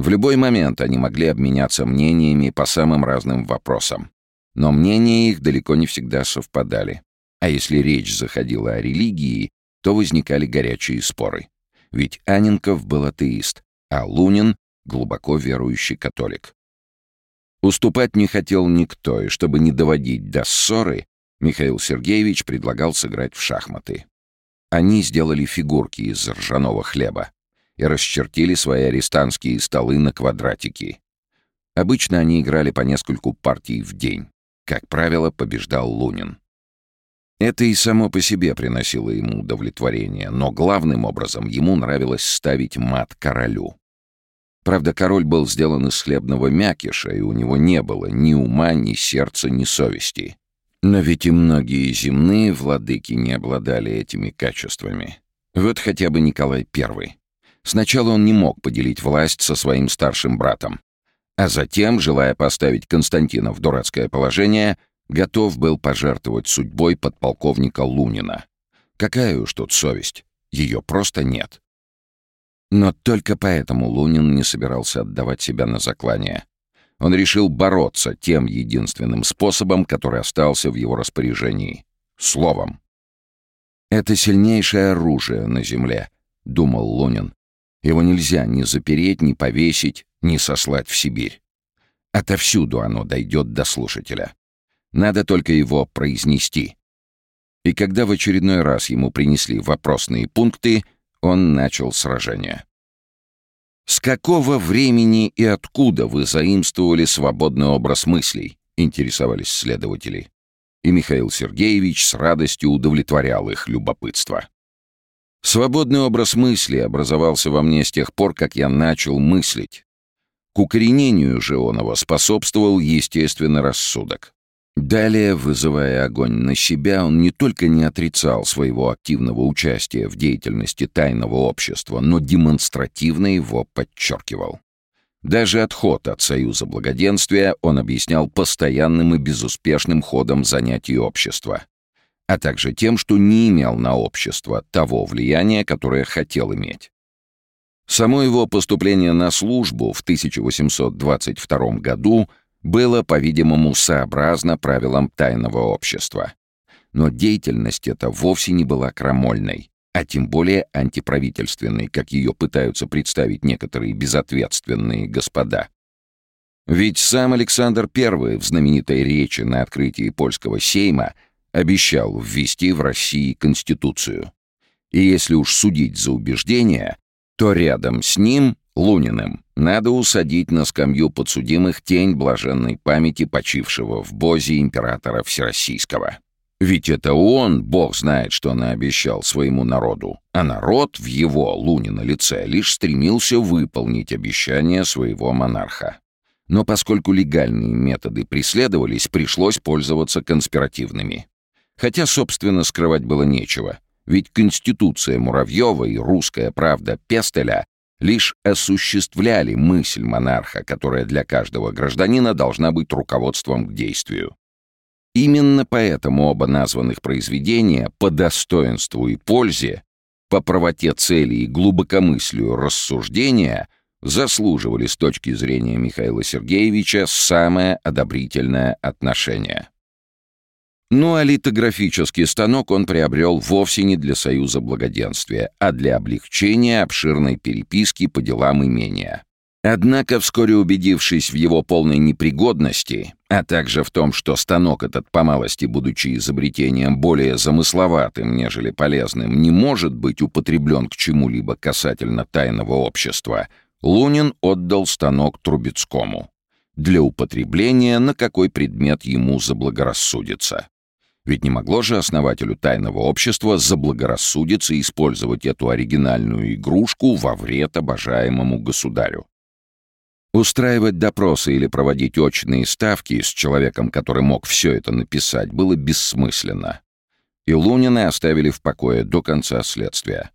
В любой момент они могли обменяться мнениями по самым разным вопросам. Но мнения их далеко не всегда совпадали. А если речь заходила о религии, то возникали горячие споры. Ведь Аненков был атеист, а Лунин — глубоко верующий католик. Уступать не хотел никто, и чтобы не доводить до ссоры, Михаил Сергеевич предлагал сыграть в шахматы. Они сделали фигурки из ржаного хлеба и расчертили свои арестантские столы на квадратики. Обычно они играли по нескольку партий в день. Как правило, побеждал Лунин. Это и само по себе приносило ему удовлетворение, но главным образом ему нравилось ставить мат королю. Правда, король был сделан из хлебного мякиша, и у него не было ни ума, ни сердца, ни совести. Но ведь и многие земные владыки не обладали этими качествами. Вот хотя бы Николай I. Сначала он не мог поделить власть со своим старшим братом, а затем, желая поставить Константина в дурацкое положение, готов был пожертвовать судьбой подполковника Лунина. Какая уж тут совесть, ее просто нет. Но только поэтому Лунин не собирался отдавать себя на заклание. Он решил бороться тем единственным способом, который остался в его распоряжении — словом. «Это сильнейшее оружие на земле», — думал Лунин. «Его нельзя ни запереть, ни повесить, ни сослать в Сибирь. Отовсюду оно дойдет до слушателя. Надо только его произнести. И когда в очередной раз ему принесли вопросные пункты, он начал сражение. «С какого времени и откуда вы заимствовали свободный образ мыслей?» — интересовались следователи. И Михаил Сергеевич с радостью удовлетворял их любопытство. Свободный образ мысли образовался во мне с тех пор, как я начал мыслить. К укоренению же оного способствовал естественный рассудок. Далее, вызывая огонь на себя, он не только не отрицал своего активного участия в деятельности тайного общества, но демонстративно его подчеркивал. Даже отход от Союза Благоденствия он объяснял постоянным и безуспешным ходом занятий общества, а также тем, что не имел на общество того влияния, которое хотел иметь. Само его поступление на службу в 1822 году — было, по-видимому, сообразно правилам тайного общества. Но деятельность эта вовсе не была крамольной, а тем более антиправительственной, как ее пытаются представить некоторые безответственные господа. Ведь сам Александр I в знаменитой речи на открытии польского сейма обещал ввести в России Конституцию. И если уж судить за убеждения, то рядом с ним Луниным, надо усадить на скамью подсудимых тень блаженной памяти почившего в Бозе императора Всероссийского. Ведь это он, бог знает, что наобещал своему народу, а народ в его, Лунина, лице лишь стремился выполнить обещание своего монарха. Но поскольку легальные методы преследовались, пришлось пользоваться конспиративными. Хотя, собственно, скрывать было нечего, ведь Конституция Муравьева и русская правда Пестеля лишь осуществляли мысль монарха, которая для каждого гражданина должна быть руководством к действию. Именно поэтому оба названных произведения по достоинству и пользе, по правоте цели и глубокомыслию рассуждения заслуживали с точки зрения Михаила Сергеевича самое одобрительное отношение. Ну а литографический станок он приобрел вовсе не для Союза Благоденствия, а для облегчения обширной переписки по делам имения. Однако, вскоре убедившись в его полной непригодности, а также в том, что станок этот, по малости будучи изобретением более замысловатым, нежели полезным, не может быть употреблен к чему-либо касательно тайного общества, Лунин отдал станок Трубецкому для употребления на какой предмет ему заблагорассудится. Ведь не могло же основателю тайного общества заблагорассудиться использовать эту оригинальную игрушку во вред обожаемому государю. Устраивать допросы или проводить очные ставки с человеком, который мог все это написать, было бессмысленно. И Лунина оставили в покое до конца следствия.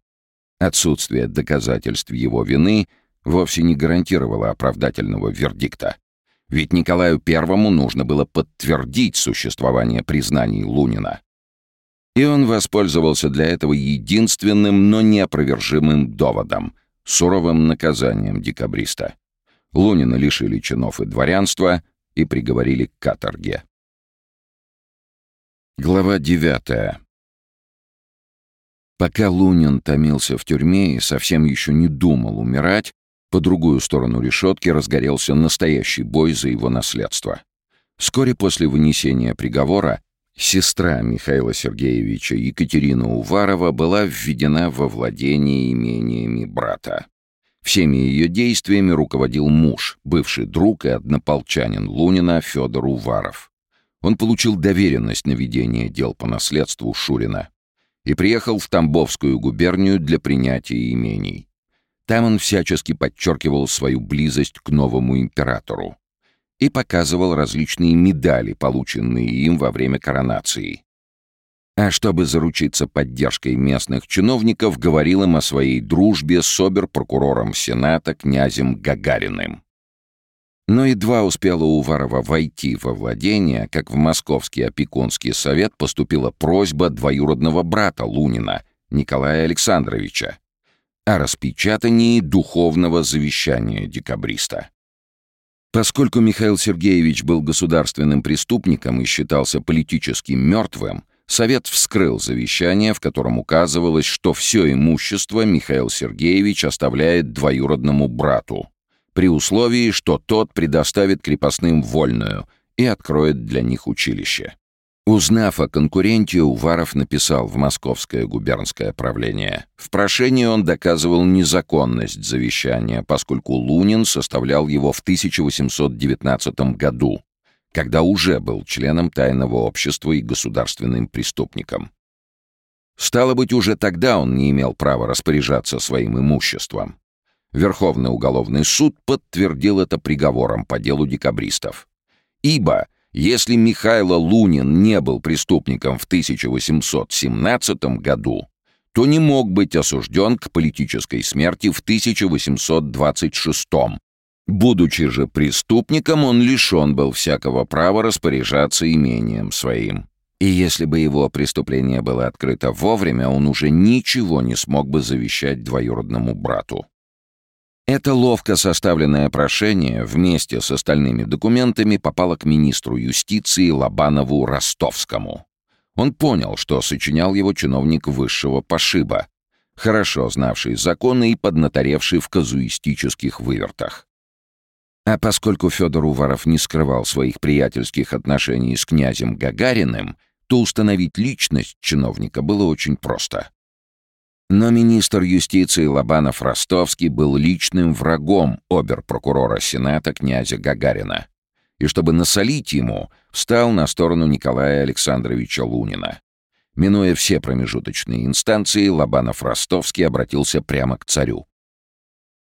Отсутствие доказательств его вины вовсе не гарантировало оправдательного вердикта. Ведь Николаю Первому нужно было подтвердить существование признаний Лунина. И он воспользовался для этого единственным, но неопровержимым доводом — суровым наказанием декабриста. Лунина лишили чинов и дворянства и приговорили к каторге. Глава девятая. Пока Лунин томился в тюрьме и совсем еще не думал умирать, по другую сторону решетки разгорелся настоящий бой за его наследство. Вскоре после вынесения приговора сестра Михаила Сергеевича Екатерина Уварова была введена во владение имениями брата. Всеми ее действиями руководил муж, бывший друг и однополчанин Лунина Федор Уваров. Он получил доверенность на ведение дел по наследству Шурина и приехал в Тамбовскую губернию для принятия имений. Там он всячески подчеркивал свою близость к новому императору и показывал различные медали, полученные им во время коронации. А чтобы заручиться поддержкой местных чиновников, говорил им о своей дружбе с обер-прокурором Сената князем Гагариным. Но едва успела Уварова войти во владение, как в Московский опекунский совет поступила просьба двоюродного брата Лунина, Николая Александровича, о распечатании духовного завещания декабриста. Поскольку Михаил Сергеевич был государственным преступником и считался политически мертвым, Совет вскрыл завещание, в котором указывалось, что все имущество Михаил Сергеевич оставляет двоюродному брату, при условии, что тот предоставит крепостным вольную и откроет для них училище. Узнав о конкуренте, Уваров написал в Московское губернское правление. В прошении он доказывал незаконность завещания, поскольку Лунин составлял его в 1819 году, когда уже был членом тайного общества и государственным преступником. Стало быть, уже тогда он не имел права распоряжаться своим имуществом. Верховный уголовный суд подтвердил это приговором по делу декабристов. Ибо если Михайло Лунин не был преступником в 1817 году, то не мог быть осужден к политической смерти в 1826. Будучи же преступником, он лишен был всякого права распоряжаться имением своим. И если бы его преступление было открыто вовремя, он уже ничего не смог бы завещать двоюродному брату. Это ловко составленное прошение вместе с остальными документами попало к министру юстиции Лобанову Ростовскому. Он понял, что сочинял его чиновник высшего пошиба, хорошо знавший законы и поднаторевший в казуистических вывертах. А поскольку Федор Уваров не скрывал своих приятельских отношений с князем Гагариным, то установить личность чиновника было очень просто. Но министр юстиции Лобанов-Ростовский был личным врагом обер-прокурора Сената князя Гагарина. И чтобы насолить ему, встал на сторону Николая Александровича Лунина. Минуя все промежуточные инстанции, Лобанов-Ростовский обратился прямо к царю.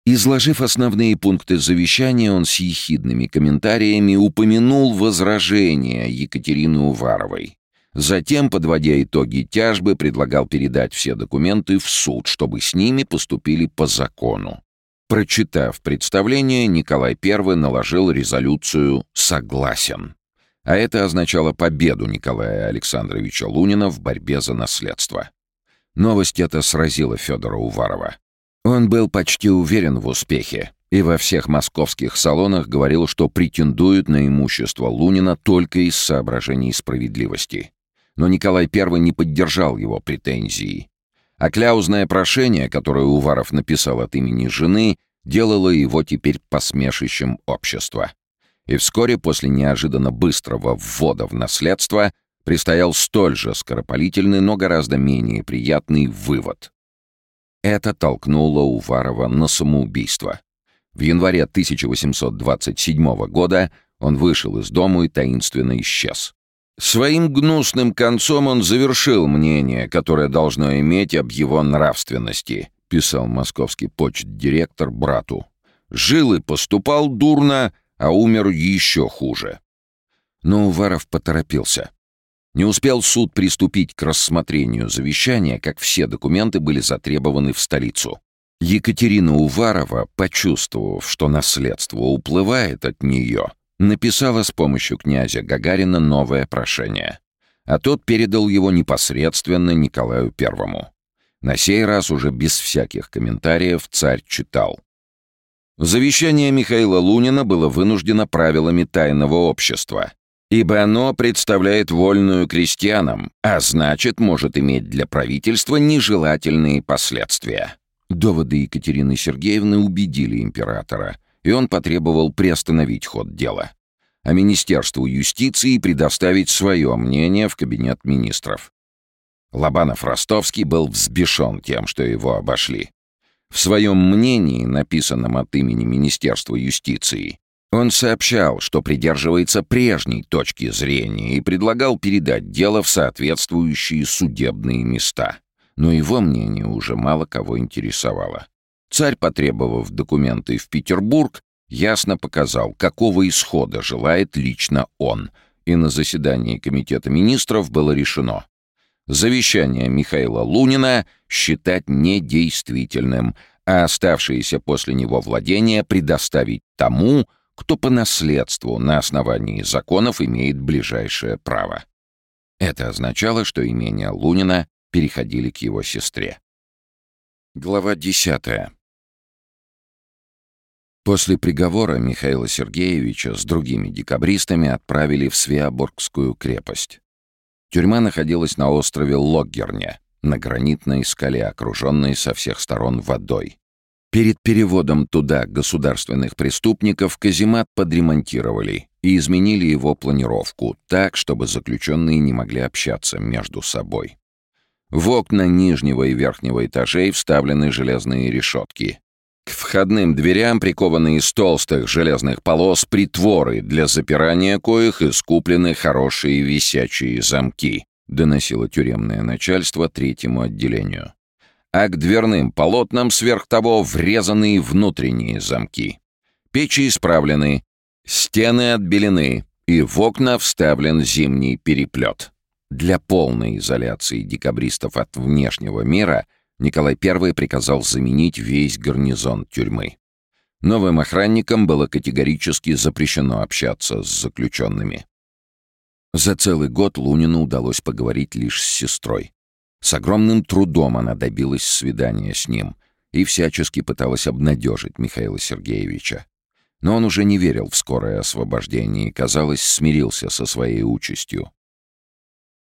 Изложив основные пункты завещания, он с ехидными комментариями упомянул возражения Екатерины Уваровой, Затем, подводя итоги тяжбы, предлагал передать все документы в суд, чтобы с ними поступили по закону. Прочитав представление, Николай I наложил резолюцию «Согласен». А это означало победу Николая Александровича Лунина в борьбе за наследство. Новость эта сразила Федора Уварова. Он был почти уверен в успехе и во всех московских салонах говорил, что претендует на имущество Лунина только из соображений справедливости но Николай I не поддержал его претензии. А кляузное прошение, которое Уваров написал от имени жены, делало его теперь посмешищем общества. И вскоре после неожиданно быстрого ввода в наследство предстоял столь же скоропалительный, но гораздо менее приятный вывод. Это толкнуло Уварова на самоубийство. В январе 1827 года он вышел из дому и таинственно исчез. Своим гнусным концом он завершил мнение, которое должно иметь об его нравственности, писал московский почт-директор брату. Жил и поступал дурно, а умер еще хуже. Но Уваров поторопился. Не успел суд приступить к рассмотрению завещания, как все документы были затребованы в столицу. Екатерина Уварова, почувствовав, что наследство уплывает от нее, написала с помощью князя Гагарина новое прошение, а тот передал его непосредственно Николаю Первому. На сей раз уже без всяких комментариев царь читал. Завещание Михаила Лунина было вынуждено правилами тайного общества, ибо оно представляет вольную крестьянам, а значит, может иметь для правительства нежелательные последствия. Доводы Екатерины Сергеевны убедили императора, и он потребовал приостановить ход дела, а Министерству юстиции предоставить свое мнение в кабинет министров. Лобанов-Ростовский был взбешен тем, что его обошли. В своем мнении, написанном от имени Министерства юстиции, он сообщал, что придерживается прежней точки зрения и предлагал передать дело в соответствующие судебные места. Но его мнение уже мало кого интересовало. Царь, потребовав документы в Петербург, ясно показал, какого исхода желает лично он, и на заседании Комитета министров было решено завещание Михаила Лунина считать недействительным, а оставшиеся после него владения предоставить тому, кто по наследству на основании законов имеет ближайшее право. Это означало, что имения Лунина переходили к его сестре. Глава 10. После приговора Михаила Сергеевича с другими декабристами отправили в Свеоборгскую крепость. Тюрьма находилась на острове Логгерне, на гранитной скале, окруженной со всех сторон водой. Перед переводом туда государственных преступников каземат подремонтировали и изменили его планировку так, чтобы заключенные не могли общаться между собой. В окна нижнего и верхнего этажей вставлены железные решетки. К входным дверям прикованы из толстых железных полос притворы, для запирания коих искуплены хорошие висячие замки, доносило тюремное начальство третьему отделению. А к дверным полотнам сверх того врезаны внутренние замки. Печи исправлены, стены отбелены, и в окна вставлен зимний переплет. Для полной изоляции декабристов от внешнего мира — Николай I приказал заменить весь гарнизон тюрьмы. Новым охранникам было категорически запрещено общаться с заключенными. За целый год Лунину удалось поговорить лишь с сестрой. С огромным трудом она добилась свидания с ним и всячески пыталась обнадежить Михаила Сергеевича. Но он уже не верил в скорое освобождение и, казалось, смирился со своей участью.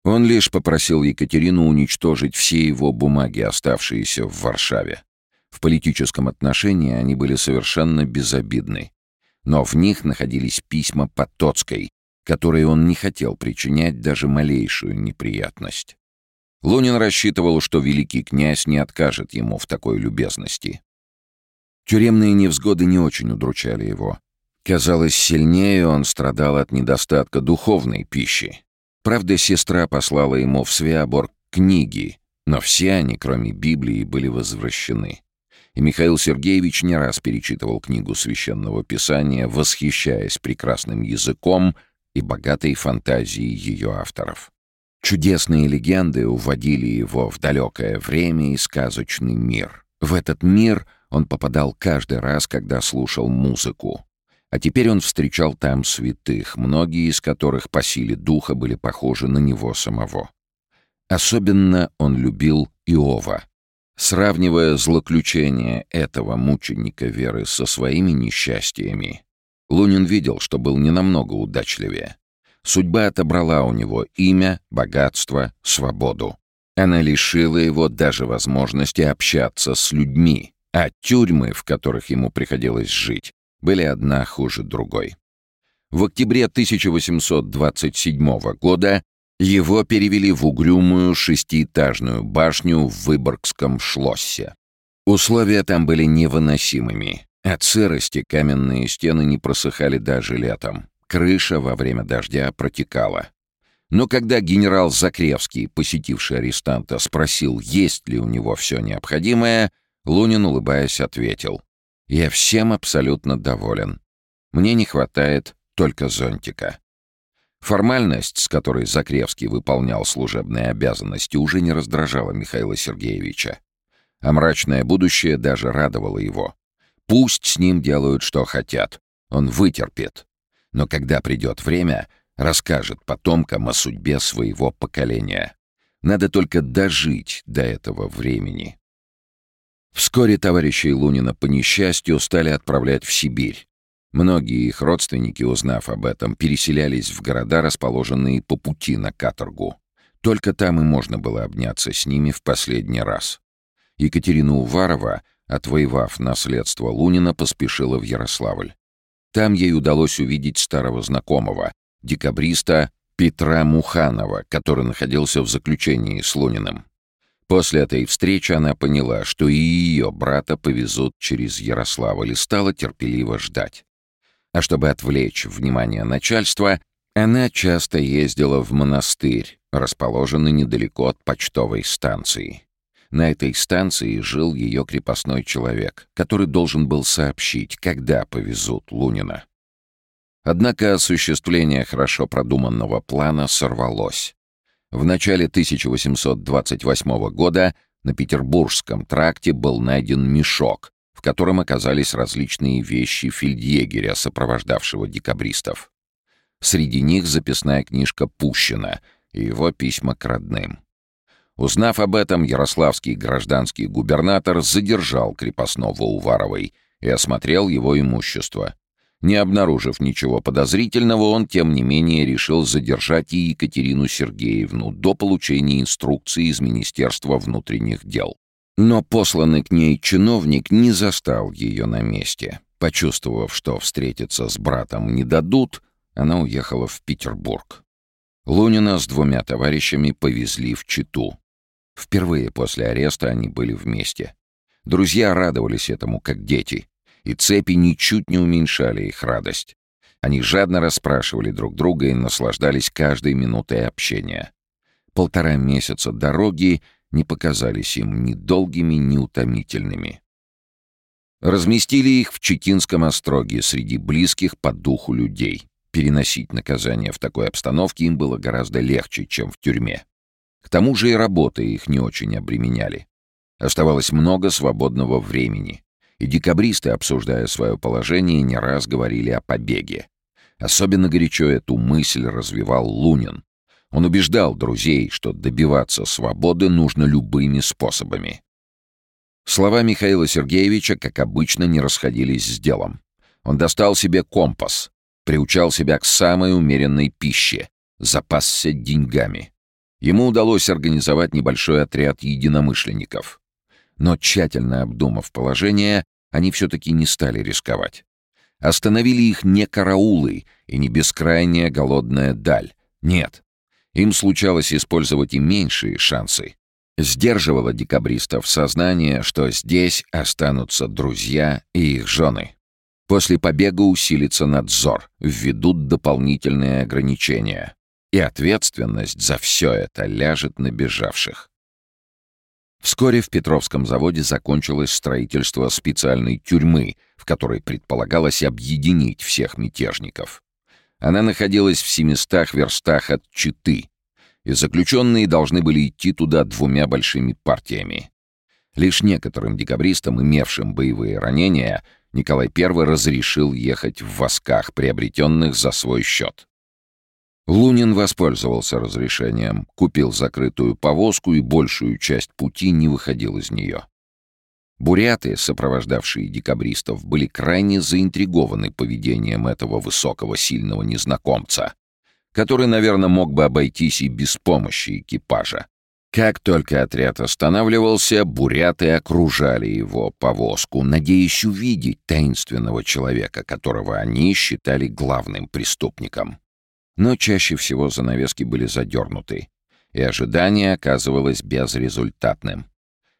Он лишь попросил Екатерину уничтожить все его бумаги, оставшиеся в Варшаве. В политическом отношении они были совершенно безобидны. Но в них находились письма Потоцкой, которые он не хотел причинять даже малейшую неприятность. Лунин рассчитывал, что великий князь не откажет ему в такой любезности. Тюремные невзгоды не очень удручали его. Казалось, сильнее он страдал от недостатка духовной пищи. Правда, сестра послала ему в Свеоборг книги, но все они, кроме Библии, были возвращены. И Михаил Сергеевич не раз перечитывал книгу Священного Писания, восхищаясь прекрасным языком и богатой фантазией ее авторов. Чудесные легенды уводили его в далекое время и сказочный мир. В этот мир он попадал каждый раз, когда слушал музыку. А теперь он встречал там святых, многие из которых по силе духа были похожи на него самого. Особенно он любил Иова. Сравнивая злоключения этого мученика веры со своими несчастьями, Лунин видел, что был не намного удачливее. Судьба отобрала у него имя, богатство, свободу. Она лишила его даже возможности общаться с людьми, а тюрьмы, в которых ему приходилось жить, были одна хуже другой. В октябре 1827 года его перевели в угрюмую шестиэтажную башню в Выборгском шлоссе. Условия там были невыносимыми. От сырости каменные стены не просыхали даже летом. Крыша во время дождя протекала. Но когда генерал Закревский, посетивший арестанта, спросил, есть ли у него все необходимое, Лунин, улыбаясь, ответил. Я всем абсолютно доволен. Мне не хватает только зонтика. Формальность, с которой Закревский выполнял служебные обязанности, уже не раздражала Михаила Сергеевича. А мрачное будущее даже радовало его. Пусть с ним делают, что хотят. Он вытерпит. Но когда придет время, расскажет потомкам о судьбе своего поколения. Надо только дожить до этого времени. Вскоре товарищей Лунина по несчастью стали отправлять в Сибирь. Многие их родственники, узнав об этом, переселялись в города, расположенные по пути на каторгу. Только там и можно было обняться с ними в последний раз. Екатерина Уварова, отвоевав наследство Лунина, поспешила в Ярославль. Там ей удалось увидеть старого знакомого, декабриста Петра Муханова, который находился в заключении с Луниным. После этой встречи она поняла, что и ее брата повезут через Ярославль и стала терпеливо ждать. А чтобы отвлечь внимание начальства, она часто ездила в монастырь, расположенный недалеко от почтовой станции. На этой станции жил ее крепостной человек, который должен был сообщить, когда повезут Лунина. Однако осуществление хорошо продуманного плана сорвалось. В начале 1828 года на Петербургском тракте был найден мешок, в котором оказались различные вещи фельдъегеря, сопровождавшего декабристов. Среди них записная книжка Пущина и его письма к родным. Узнав об этом, ярославский гражданский губернатор задержал крепостного Уваровой и осмотрел его имущество. Не обнаружив ничего подозрительного, он, тем не менее, решил задержать и Екатерину Сергеевну до получения инструкции из Министерства внутренних дел. Но посланный к ней чиновник не застал ее на месте. Почувствовав, что встретиться с братом не дадут, она уехала в Петербург. Лунина с двумя товарищами повезли в Читу. Впервые после ареста они были вместе. Друзья радовались этому, как дети и цепи ничуть не уменьшали их радость. Они жадно расспрашивали друг друга и наслаждались каждой минутой общения. Полтора месяца дороги не показались им ни долгими, ни утомительными. Разместили их в Чекинском остроге среди близких по духу людей. Переносить наказание в такой обстановке им было гораздо легче, чем в тюрьме. К тому же и работы их не очень обременяли. Оставалось много свободного времени и декабристы, обсуждая свое положение, не раз говорили о побеге. Особенно горячо эту мысль развивал Лунин. Он убеждал друзей, что добиваться свободы нужно любыми способами. Слова Михаила Сергеевича, как обычно, не расходились с делом. Он достал себе компас, приучал себя к самой умеренной пище, запасся деньгами. Ему удалось организовать небольшой отряд единомышленников. Но тщательно обдумав положение, они все-таки не стали рисковать. Остановили их не караулы и не бескрайняя голодная даль. Нет. Им случалось использовать и меньшие шансы. Сдерживало декабристов сознание, что здесь останутся друзья и их жены. После побега усилится надзор, введут дополнительные ограничения. И ответственность за все это ляжет на бежавших. Вскоре в Петровском заводе закончилось строительство специальной тюрьмы, в которой предполагалось объединить всех мятежников. Она находилась в 700 верстах от Читы, и заключенные должны были идти туда двумя большими партиями. Лишь некоторым декабристам, имевшим боевые ранения, Николай I разрешил ехать в восках, приобретенных за свой счет. Лунин воспользовался разрешением, купил закрытую повозку и большую часть пути не выходил из нее. Буряты, сопровождавшие декабристов, были крайне заинтригованы поведением этого высокого сильного незнакомца, который, наверное, мог бы обойтись и без помощи экипажа. Как только отряд останавливался, буряты окружали его повозку, надеясь увидеть таинственного человека, которого они считали главным преступником. Но чаще всего занавески были задернуты, и ожидание оказывалось безрезультатным.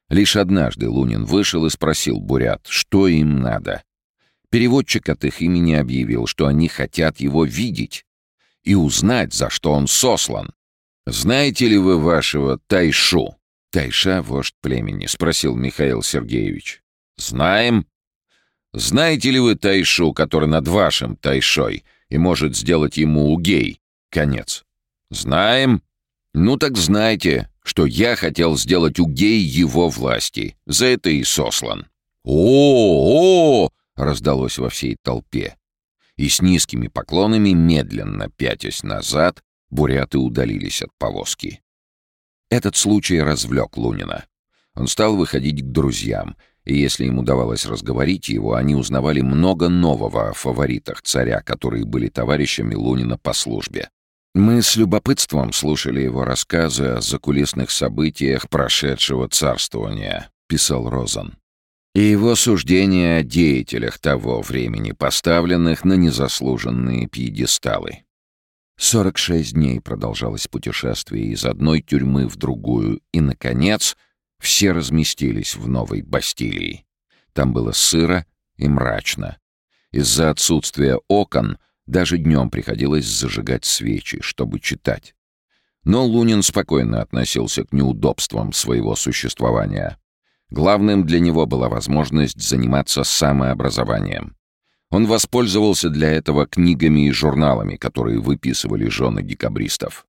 Лишь однажды Лунин вышел и спросил бурят, что им надо. Переводчик от их имени объявил, что они хотят его видеть и узнать, за что он сослан. «Знаете ли вы вашего Тайшу?» «Тайша — вождь племени», — спросил Михаил Сергеевич. «Знаем». «Знаете ли вы Тайшу, который над вашим Тайшой?» И может сделать ему угей. Конец. Знаем? Ну так знайте, что я хотел сделать Угей его власти. За это и сослан. «О-о-о!» — раздалось во всей толпе. И с низкими поклонами, медленно пятясь назад, буряты удалились от повозки. Этот случай развлек Лунина. Он стал выходить к друзьям, и если им удавалось разговорить его, они узнавали много нового о фаворитах царя, которые были товарищами Лунина по службе. Мы с любопытством слушали его рассказы о закулисных событиях прошедшего царствования, писал Розан, и его суждения о деятелях того времени, поставленных на незаслуженные пьедесталы. 46 дней продолжалось путешествие из одной тюрьмы в другую, и, наконец, все разместились в новой Бастилии. Там было сыро и мрачно. Из-за отсутствия окон даже днем приходилось зажигать свечи, чтобы читать. Но Лунин спокойно относился к неудобствам своего существования. Главным для него была возможность заниматься самообразованием. Он воспользовался для этого книгами и журналами, которые выписывали жены декабристов.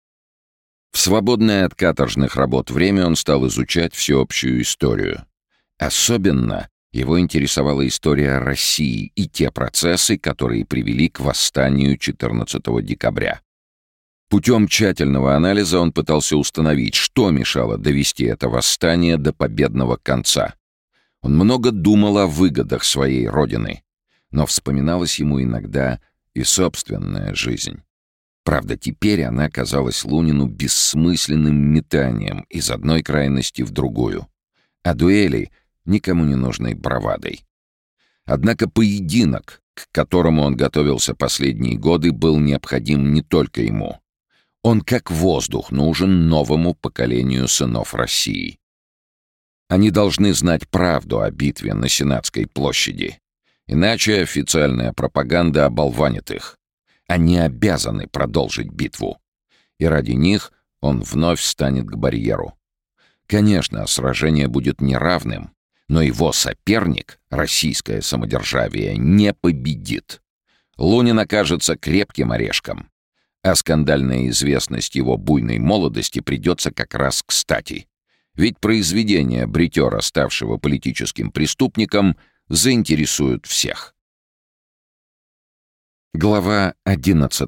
В свободное от каторжных работ время он стал изучать всеобщую историю. Особенно его интересовала история России и те процессы, которые привели к восстанию 14 декабря. Путем тщательного анализа он пытался установить, что мешало довести это восстание до победного конца. Он много думал о выгодах своей родины, но вспоминалась ему иногда и собственная жизнь. Правда, теперь она казалась Лунину бессмысленным метанием из одной крайности в другую, а дуэли — никому не нужной бравадой. Однако поединок, к которому он готовился последние годы, был необходим не только ему. Он как воздух нужен новому поколению сынов России. Они должны знать правду о битве на Сенатской площади. Иначе официальная пропаганда оболванит их. Они обязаны продолжить битву. И ради них он вновь станет к барьеру. Конечно, сражение будет неравным, но его соперник, российское самодержавие, не победит. Лунин окажется крепким орешком, а скандальная известность его буйной молодости придется как раз кстати. Ведь произведение бритера, ставшего политическим преступником, заинтересуют всех. Глава 11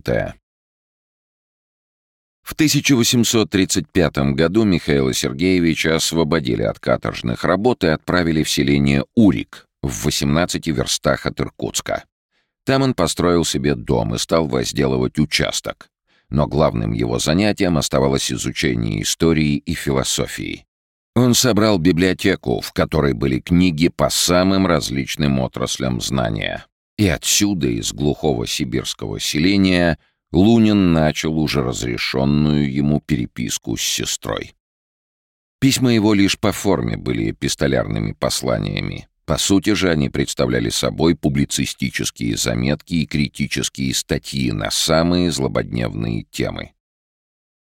В 1835 году Михаила Сергеевича освободили от каторжных работ и отправили в селение Урик в 18 верстах от Иркутска. Там он построил себе дом и стал возделывать участок. Но главным его занятием оставалось изучение истории и философии. Он собрал библиотеку, в которой были книги по самым различным отраслям знания. И отсюда, из глухого сибирского селения, Лунин начал уже разрешенную ему переписку с сестрой. Письма его лишь по форме были эпистолярными посланиями. По сути же они представляли собой публицистические заметки и критические статьи на самые злободневные темы.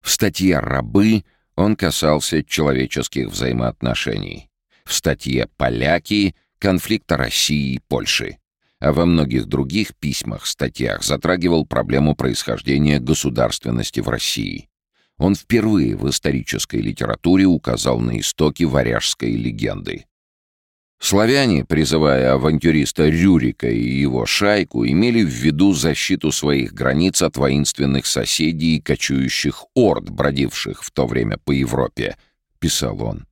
В статье «Рабы» Он касался человеческих взаимоотношений. В статье «Поляки» — конфликта России и Польши. А во многих других письмах, статьях затрагивал проблему происхождения государственности в России. Он впервые в исторической литературе указал на истоки варяжской легенды. Славяне, призывая авантюриста Рюрика и его шайку, имели в виду защиту своих границ от воинственных соседей и кочующих орд, бродивших в то время по Европе, писал он.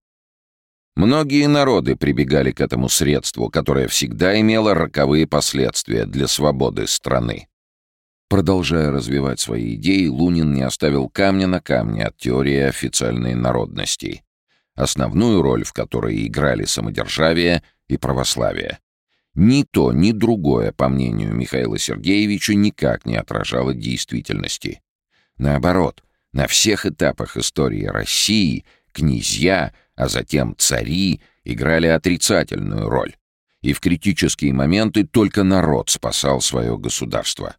Многие народы прибегали к этому средству, которое всегда имело роковые последствия для свободы страны. Продолжая развивать свои идеи, Лунин не оставил камня на камне от теории официальной народности основную роль в которой играли самодержавие и православие. Ни то, ни другое, по мнению Михаила Сергеевича, никак не отражало действительности. Наоборот, на всех этапах истории России князья, а затем цари играли отрицательную роль. И в критические моменты только народ спасал свое государство.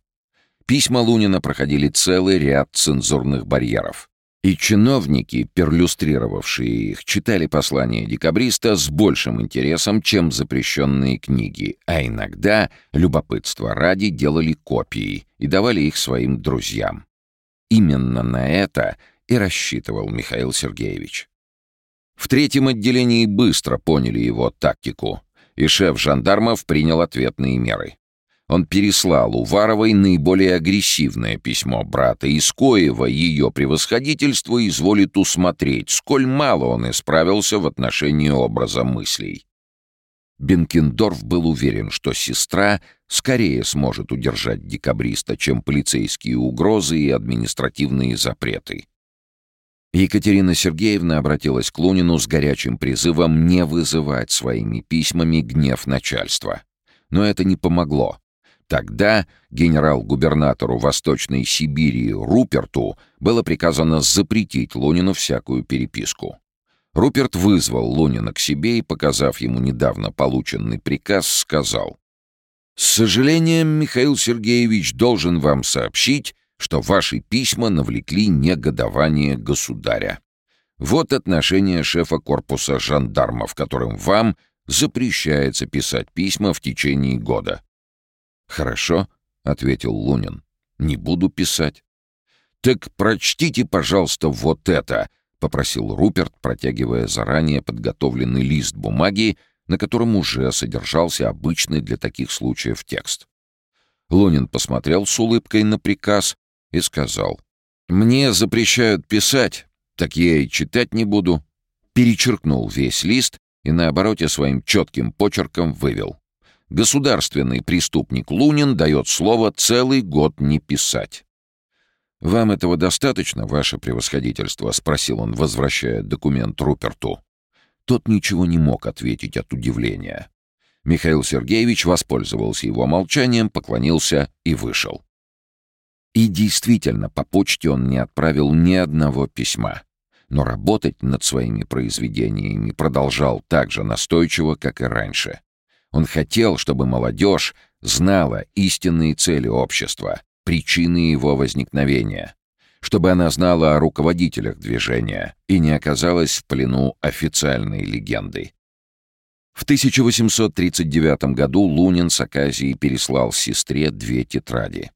Письма Лунина проходили целый ряд цензурных барьеров. И чиновники, перлюстрировавшие их, читали послания декабриста с большим интересом, чем запрещенные книги, а иногда, любопытство ради, делали копии и давали их своим друзьям. Именно на это и рассчитывал Михаил Сергеевич. В третьем отделении быстро поняли его тактику, и шеф жандармов принял ответные меры. Он переслал Уваровой наиболее агрессивное письмо брата Искоева, ее превосходительство изволит усмотреть, сколь мало он исправился в отношении образа мыслей. Бенкендорф был уверен, что сестра скорее сможет удержать декабриста, чем полицейские угрозы и административные запреты. Екатерина Сергеевна обратилась к Лунину с горячим призывом не вызывать своими письмами гнев начальства. Но это не помогло. Тогда генерал-губернатору Восточной Сибири Руперту было приказано запретить Лунину всякую переписку. Руперт вызвал Лунина к себе и, показав ему недавно полученный приказ, сказал. «С сожалением, Михаил Сергеевич должен вам сообщить, что ваши письма навлекли негодование государя. Вот отношение шефа корпуса жандармов, которым вам запрещается писать письма в течение года». «Хорошо», — ответил Лунин. «Не буду писать». «Так прочтите, пожалуйста, вот это», — попросил Руперт, протягивая заранее подготовленный лист бумаги, на котором уже содержался обычный для таких случаев текст. Лунин посмотрел с улыбкой на приказ и сказал, «Мне запрещают писать, так я и читать не буду». Перечеркнул весь лист и на обороте своим четким почерком вывел. Государственный преступник Лунин дает слово целый год не писать. «Вам этого достаточно, ваше превосходительство?» — спросил он, возвращая документ Руперту. Тот ничего не мог ответить от удивления. Михаил Сергеевич воспользовался его молчанием, поклонился и вышел. И действительно, по почте он не отправил ни одного письма. Но работать над своими произведениями продолжал так же настойчиво, как и раньше. Он хотел, чтобы молодежь знала истинные цели общества, причины его возникновения, чтобы она знала о руководителях движения и не оказалась в плену официальной легенды. В 1839 году Лунин с Аказией переслал сестре две тетради.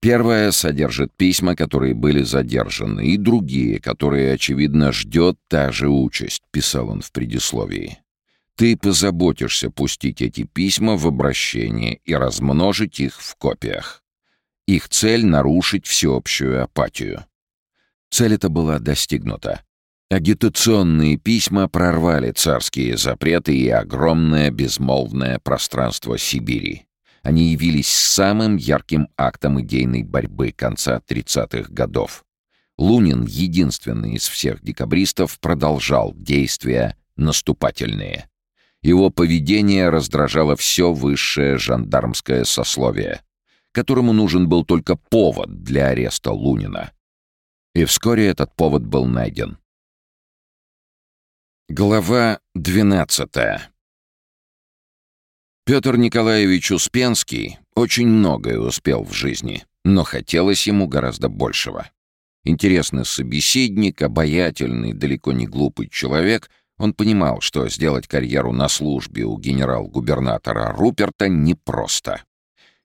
Первая содержит письма, которые были задержаны, и другие, которые, очевидно, ждет та же участь, писал он в предисловии. Ты позаботишься пустить эти письма в обращение и размножить их в копиях. Их цель — нарушить всеобщую апатию. Цель эта была достигнута. Агитационные письма прорвали царские запреты и огромное безмолвное пространство Сибири. Они явились самым ярким актом идейной борьбы конца 30-х годов. Лунин, единственный из всех декабристов, продолжал действия наступательные. Его поведение раздражало все высшее жандармское сословие которому нужен был только повод для ареста Лунина. И вскоре этот повод был найден. Глава 12 Петр Николаевич Успенский очень многое успел в жизни, но хотелось ему гораздо большего. Интересный собеседник, обаятельный, далеко не глупый человек, он понимал, что сделать карьеру на службе у генерал-губернатора Руперта непросто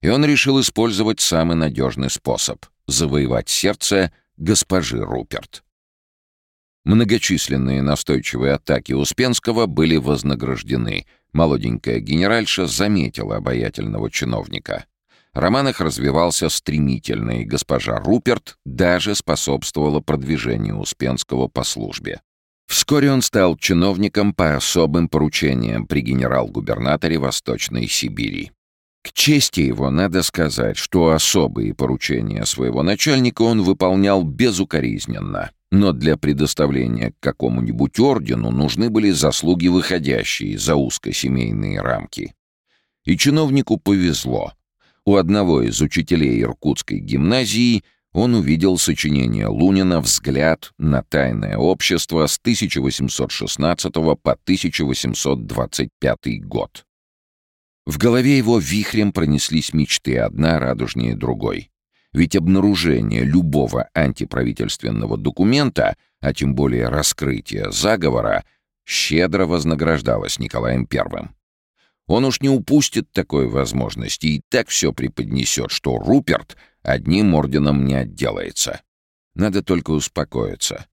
и он решил использовать самый надежный способ — завоевать сердце госпожи Руперт. Многочисленные настойчивые атаки Успенского были вознаграждены. Молоденькая генеральша заметила обаятельного чиновника. Роман их развивался стремительно, и госпожа Руперт даже способствовала продвижению Успенского по службе. Вскоре он стал чиновником по особым поручениям при генерал-губернаторе Восточной Сибири. К чести его надо сказать, что особые поручения своего начальника он выполнял безукоризненно. Но для предоставления к какому-нибудь ордену нужны были заслуги, выходящие за узкосемейные рамки. И чиновнику повезло. У одного из учителей Иркутской гимназии он увидел сочинение Лунина «Взгляд на тайное общество» с 1816 по 1825 год. В голове его вихрем пронеслись мечты, одна радужнее другой. Ведь обнаружение любого антиправительственного документа, а тем более раскрытие заговора, щедро вознаграждалось Николаем I. Он уж не упустит такой возможности и так все преподнесет, что Руперт одним орденом не отделается. Надо только успокоиться.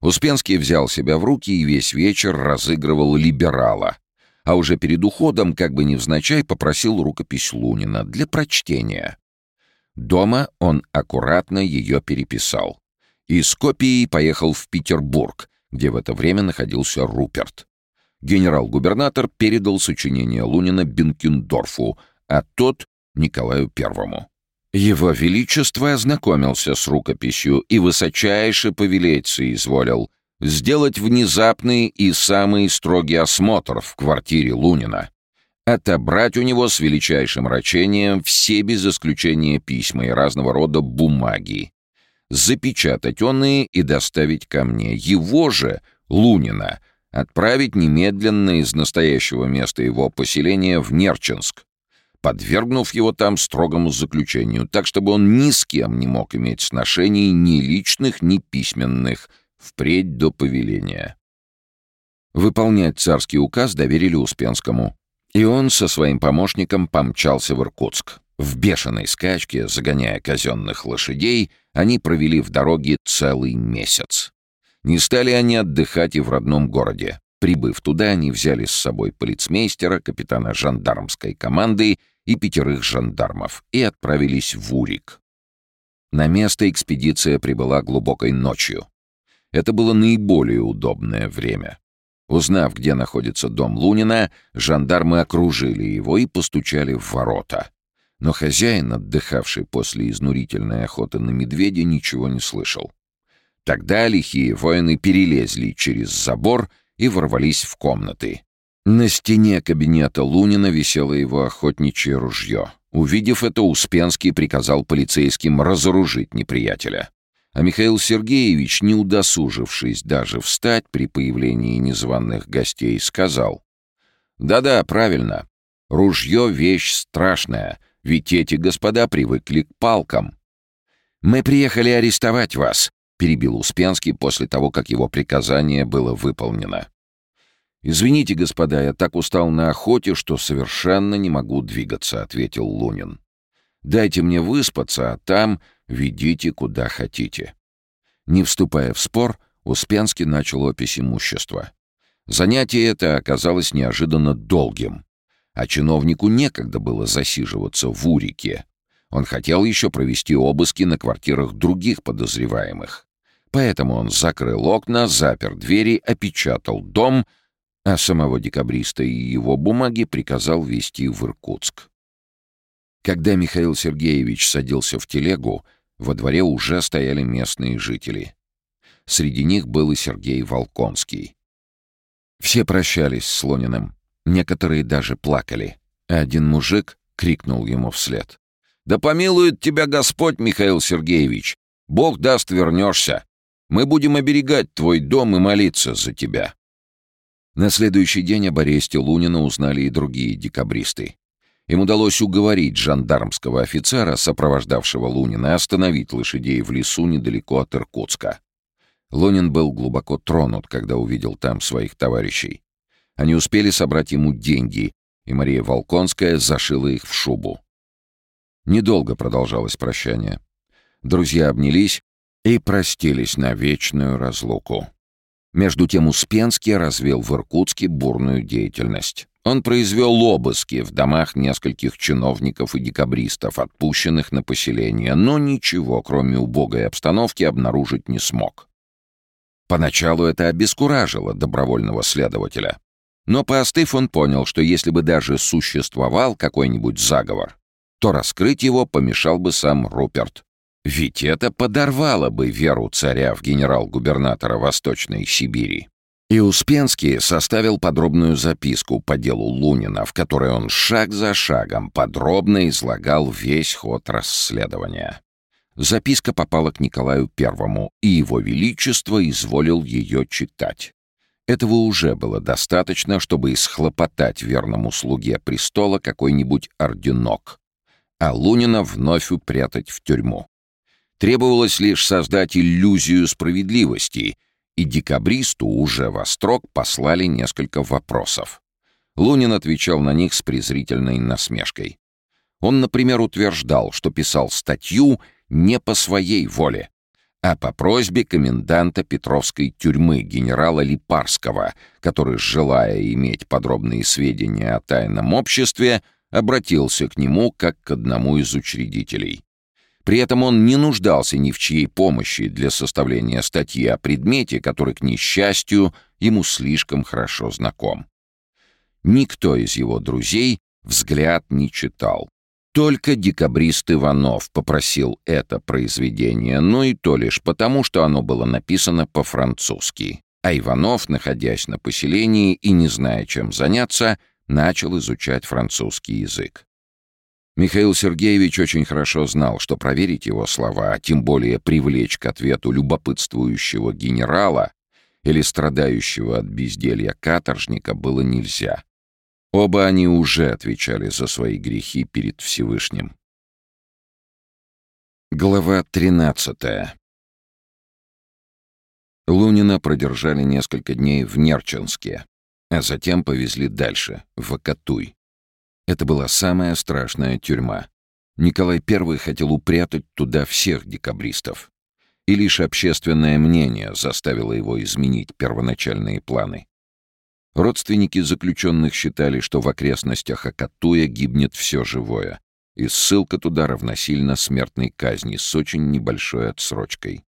Успенский взял себя в руки и весь вечер разыгрывал либерала, а уже перед уходом, как бы невзначай, попросил рукопись Лунина для прочтения. Дома он аккуратно ее переписал. И с копией поехал в Петербург, где в это время находился Руперт. Генерал-губернатор передал сочинение Лунина Бенкендорфу, а тот — Николаю Первому. Его Величество ознакомился с рукописью и высочайше повелеть соизволил сделать внезапный и самый строгий осмотр в квартире Лунина, отобрать у него с величайшим рачением все без исключения письма и разного рода бумаги, запечатать онные и доставить ко мне. Его же, Лунина, отправить немедленно из настоящего места его поселения в Нерчинск, подвергнув его там строгому заключению, так чтобы он ни с кем не мог иметь сношений ни личных, ни письменных, впредь до повеления. Выполнять царский указ доверили Успенскому, и он со своим помощником помчался в Иркутск. В бешеной скачке, загоняя казенных лошадей, они провели в дороге целый месяц. Не стали они отдыхать и в родном городе. Прибыв туда, они взяли с собой полицмейстера, капитана жандармской команды и пятерых жандармов и отправились в Урик. На место экспедиция прибыла глубокой ночью. Это было наиболее удобное время. Узнав, где находится дом Лунина, жандармы окружили его и постучали в ворота. Но хозяин, отдыхавший после изнурительной охоты на медведя, ничего не слышал. Тогда лихие воины перелезли через забор и ворвались в комнаты. На стене кабинета Лунина висело его охотничье ружье. Увидев это, Успенский приказал полицейским разоружить неприятеля. А Михаил Сергеевич, не удосужившись даже встать при появлении незваных гостей, сказал. «Да-да, правильно. Ружье — вещь страшная, ведь эти господа привыкли к палкам». «Мы приехали арестовать вас», — перебил Успенский после того, как его приказание было выполнено. «Извините, господа, я так устал на охоте, что совершенно не могу двигаться», — ответил Лунин. «Дайте мне выспаться, а там ведите куда хотите». Не вступая в спор, Успенский начал опись имущества. Занятие это оказалось неожиданно долгим, а чиновнику некогда было засиживаться в Урике. Он хотел еще провести обыски на квартирах других подозреваемых. Поэтому он закрыл окна, запер двери, опечатал дом, а самого декабриста и его бумаги приказал везти в Иркутск. Когда Михаил Сергеевич садился в телегу, во дворе уже стояли местные жители. Среди них был и Сергей Волконский. Все прощались с Лониным, некоторые даже плакали, один мужик крикнул ему вслед. «Да помилует тебя Господь, Михаил Сергеевич! Бог даст, вернешься! Мы будем оберегать твой дом и молиться за тебя!» На следующий день об аресте Лунина узнали и другие декабристы. Им удалось уговорить жандармского офицера, сопровождавшего Лунина, остановить лошадей в лесу недалеко от Иркутска. Лунин был глубоко тронут, когда увидел там своих товарищей. Они успели собрать ему деньги, и Мария Волконская зашила их в шубу. Недолго продолжалось прощание. Друзья обнялись и простились на вечную разлуку. Между тем Успенский развел в Иркутске бурную деятельность. Он произвел обыски в домах нескольких чиновников и декабристов, отпущенных на поселение, но ничего, кроме убогой обстановки, обнаружить не смог. Поначалу это обескуражило добровольного следователя. Но поостыв, он понял, что если бы даже существовал какой-нибудь заговор, то раскрыть его помешал бы сам Руперт. Ведь это подорвало бы веру царя в генерал-губернатора Восточной Сибири. И Успенский составил подробную записку по делу Лунина, в которой он шаг за шагом подробно излагал весь ход расследования. Записка попала к Николаю Первому, и его величество изволил ее читать. Этого уже было достаточно, чтобы исхлопотать верному слуге престола какой-нибудь орденок, а Лунина вновь упрятать в тюрьму. Требовалось лишь создать иллюзию справедливости — и декабристу уже во строк послали несколько вопросов. Лунин отвечал на них с презрительной насмешкой. Он, например, утверждал, что писал статью не по своей воле, а по просьбе коменданта Петровской тюрьмы генерала Липарского, который, желая иметь подробные сведения о тайном обществе, обратился к нему как к одному из учредителей. При этом он не нуждался ни в чьей помощи для составления статьи о предмете, который, к несчастью, ему слишком хорошо знаком. Никто из его друзей взгляд не читал. Только декабрист Иванов попросил это произведение, но и то лишь потому, что оно было написано по-французски. А Иванов, находясь на поселении и не зная, чем заняться, начал изучать французский язык. Михаил Сергеевич очень хорошо знал, что проверить его слова, а тем более привлечь к ответу любопытствующего генерала или страдающего от безделья каторжника было нельзя. Оба они уже отвечали за свои грехи перед Всевышним. Глава 13 Лунина продержали несколько дней в Нерчинске, а затем повезли дальше, в Акатуй. Это была самая страшная тюрьма. Николай I хотел упрятать туда всех декабристов. И лишь общественное мнение заставило его изменить первоначальные планы. Родственники заключенных считали, что в окрестностях Акатуя гибнет все живое, и ссылка туда равносильно смертной казни с очень небольшой отсрочкой.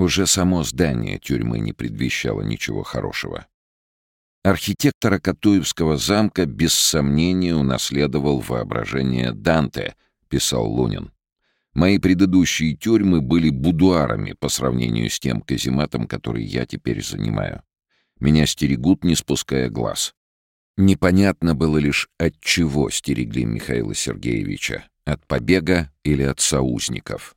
Уже само здание тюрьмы не предвещало ничего хорошего. Архитектор Акатуевского замка без сомнения унаследовал воображение Данте, писал Лунин. Мои предыдущие тюрьмы были будуарами по сравнению с тем казематом, который я теперь занимаю. Меня стерегут, не спуская глаз. Непонятно было лишь, от чего стерегли Михаила Сергеевича — от побега или от соузников.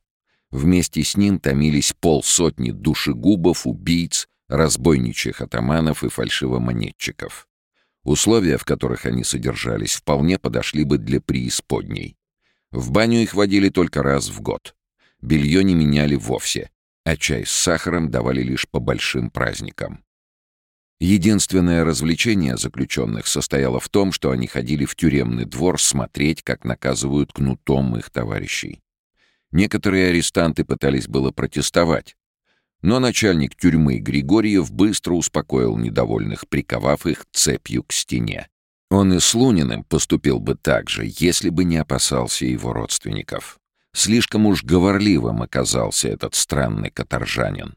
Вместе с ним томились полсотни душегубов, убийц, разбойничьих атаманов и фальшивомонетчиков. Условия, в которых они содержались, вполне подошли бы для преисподней. В баню их водили только раз в год. Белье не меняли вовсе, а чай с сахаром давали лишь по большим праздникам. Единственное развлечение заключенных состояло в том, что они ходили в тюремный двор смотреть, как наказывают кнутом их товарищей. Некоторые арестанты пытались было протестовать, но начальник тюрьмы Григорьев быстро успокоил недовольных, приковав их цепью к стене. Он и с Луниным поступил бы так же, если бы не опасался его родственников. Слишком уж говорливым оказался этот странный каторжанин.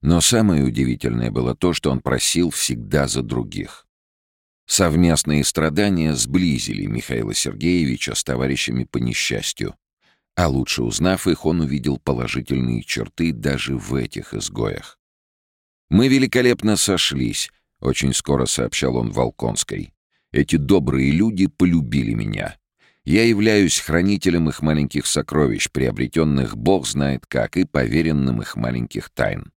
Но самое удивительное было то, что он просил всегда за других. Совместные страдания сблизили Михаила Сергеевича с товарищами по несчастью. А лучше узнав их, он увидел положительные черты даже в этих изгоях. «Мы великолепно сошлись», — очень скоро сообщал он Волконской. «Эти добрые люди полюбили меня. Я являюсь хранителем их маленьких сокровищ, приобретенных бог знает как, и поверенным их маленьких тайн.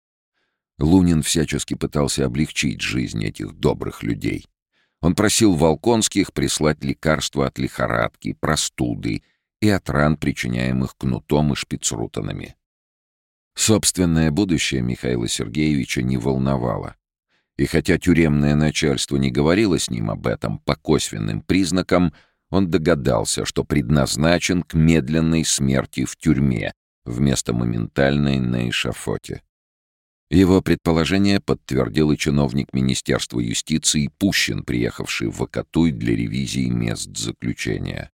Лунин всячески пытался облегчить жизнь этих добрых людей. Он просил Волконских прислать лекарства от лихорадки, простуды и от ран, причиняемых кнутом и шпицрутанами. Собственное будущее Михаила Сергеевича не волновало. И хотя тюремное начальство не говорило с ним об этом по косвенным признакам, он догадался, что предназначен к медленной смерти в тюрьме вместо моментальной на эшафоте. Его предположение подтвердил и чиновник Министерства юстиции Пущин, приехавший в Акатуй для ревизии мест заключения.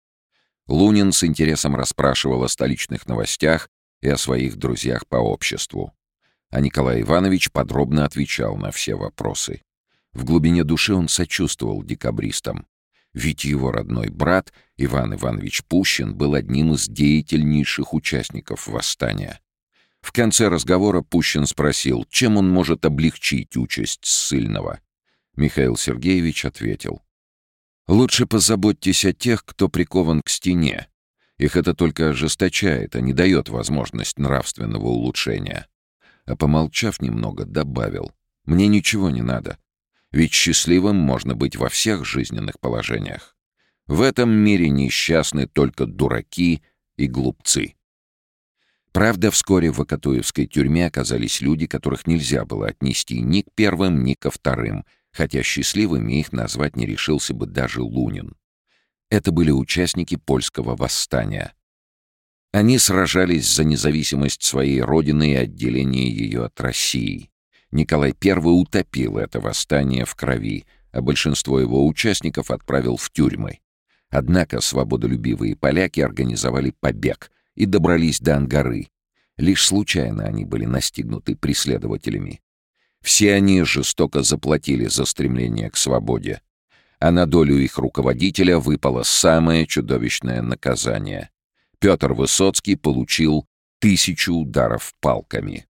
Лунин с интересом расспрашивал о столичных новостях и о своих друзьях по обществу. А Николай Иванович подробно отвечал на все вопросы. В глубине души он сочувствовал декабристам. Ведь его родной брат, Иван Иванович Пущин, был одним из деятельнейших участников восстания. В конце разговора Пущин спросил, чем он может облегчить участь ссыльного. Михаил Сергеевич ответил. «Лучше позаботьтесь о тех, кто прикован к стене. Их это только ожесточает, а не дает возможность нравственного улучшения». А помолчав немного, добавил. «Мне ничего не надо. Ведь счастливым можно быть во всех жизненных положениях. В этом мире несчастны только дураки и глупцы». Правда, вскоре в Акатуевской тюрьме оказались люди, которых нельзя было отнести ни к первым, ни ко вторым, хотя счастливыми их назвать не решился бы даже Лунин. Это были участники польского восстания. Они сражались за независимость своей родины и отделение ее от России. Николай I утопил это восстание в крови, а большинство его участников отправил в тюрьмы. Однако свободолюбивые поляки организовали побег и добрались до Ангары. Лишь случайно они были настигнуты преследователями. Все они жестоко заплатили за стремление к свободе. А на долю их руководителя выпало самое чудовищное наказание. Петр Высоцкий получил тысячу ударов палками.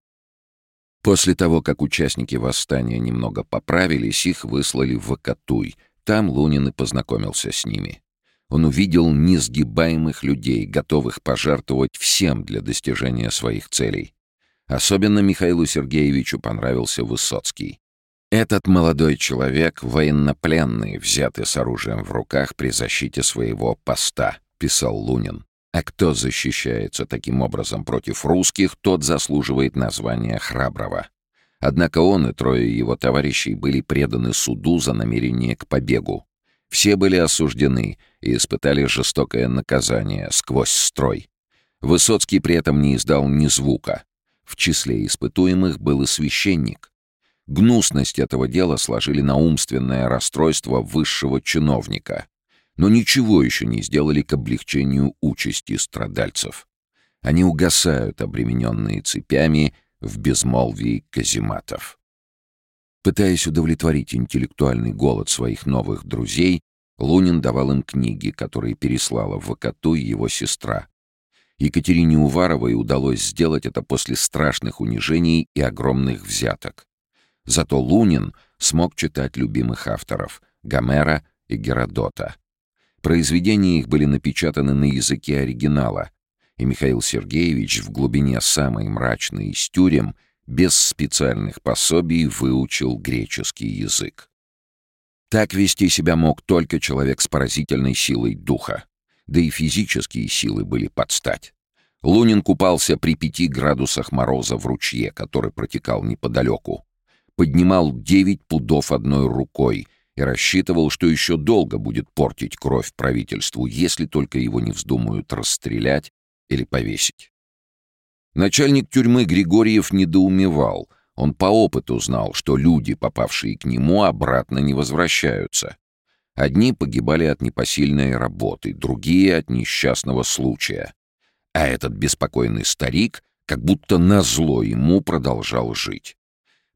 После того, как участники восстания немного поправились, их выслали в Акатуй. Там Лунин и познакомился с ними. Он увидел несгибаемых людей, готовых пожертвовать всем для достижения своих целей. Особенно Михаилу Сергеевичу понравился Высоцкий. Этот молодой человек — военнопленный, взятый с оружием в руках при защите своего поста, писал Лунин. А кто защищается таким образом против русских, тот заслуживает названия храброго. Однако он и трое его товарищей были преданы суду за намерение к побегу. Все были осуждены и испытали жестокое наказание сквозь строй. Высоцкий при этом не издал ни звука. В числе испытуемых был и священник. Гнусность этого дела сложили на умственное расстройство высшего чиновника. Но ничего еще не сделали к облегчению участи страдальцев. Они угасают, обремененные цепями, в безмолвии казематов. Пытаясь удовлетворить интеллектуальный голод своих новых друзей, Лунин давал им книги, которые переслала в Акату его сестра. Екатерине Уваровой удалось сделать это после страшных унижений и огромных взяток. Зато Лунин смог читать любимых авторов — Гомера и Геродота. Произведения их были напечатаны на языке оригинала, и Михаил Сергеевич в глубине самой мрачной из тюрем без специальных пособий выучил греческий язык. Так вести себя мог только человек с поразительной силой духа да и физические силы были под стать. Лунин купался при пяти градусах мороза в ручье, который протекал неподалеку. Поднимал девять пудов одной рукой и рассчитывал, что еще долго будет портить кровь правительству, если только его не вздумают расстрелять или повесить. Начальник тюрьмы Григорьев недоумевал. Он по опыту знал, что люди, попавшие к нему, обратно не возвращаются. Одни погибали от непосильной работы, другие — от несчастного случая. А этот беспокойный старик как будто назло ему продолжал жить.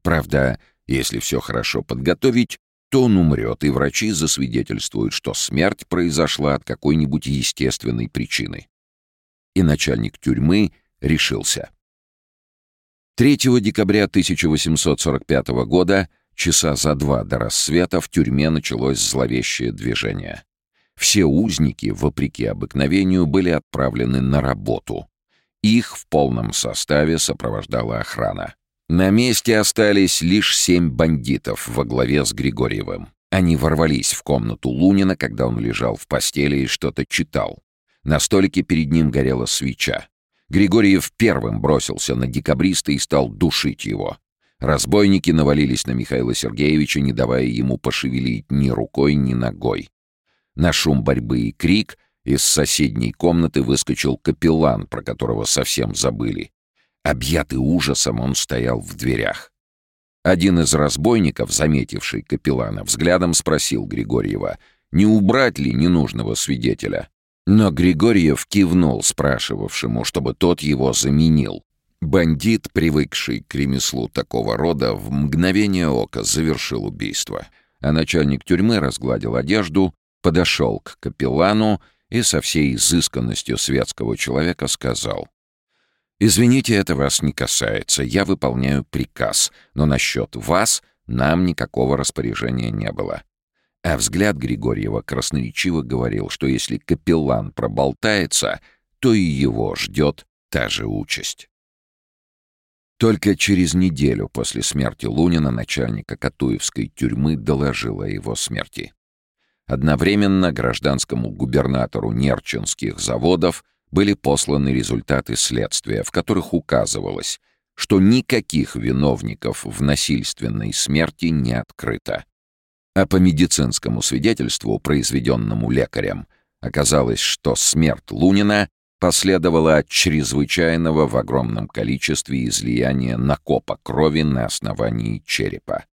Правда, если все хорошо подготовить, то он умрет, и врачи засвидетельствуют, что смерть произошла от какой-нибудь естественной причины. И начальник тюрьмы решился. 3 декабря 1845 года Часа за два до рассвета в тюрьме началось зловещее движение. Все узники, вопреки обыкновению, были отправлены на работу. Их в полном составе сопровождала охрана. На месте остались лишь семь бандитов во главе с Григорьевым. Они ворвались в комнату Лунина, когда он лежал в постели и что-то читал. На столике перед ним горела свеча. Григорьев первым бросился на декабриста и стал душить его. Разбойники навалились на Михаила Сергеевича, не давая ему пошевелить ни рукой, ни ногой. На шум борьбы и крик из соседней комнаты выскочил капеллан, про которого совсем забыли. Объятый ужасом, он стоял в дверях. Один из разбойников, заметивший капеллана, взглядом спросил Григорьева, не убрать ли ненужного свидетеля. Но Григорьев кивнул спрашивавшему, чтобы тот его заменил. Бандит, привыкший к ремеслу такого рода, в мгновение ока завершил убийство, а начальник тюрьмы разгладил одежду, подошел к капеллану и со всей изысканностью светского человека сказал «Извините, это вас не касается, я выполняю приказ, но насчет вас нам никакого распоряжения не было». А взгляд Григорьева красноречиво говорил, что если капеллан проболтается, то и его ждет та же участь. Только через неделю после смерти Лунина начальника Катуевской тюрьмы доложил о его смерти. Одновременно гражданскому губернатору Нерчинских заводов были посланы результаты следствия, в которых указывалось, что никаких виновников в насильственной смерти не открыто. А по медицинскому свидетельству, произведенному лекарем, оказалось, что смерть Лунина последовало от чрезвычайного в огромном количестве излияния накопа крови на основании черепа.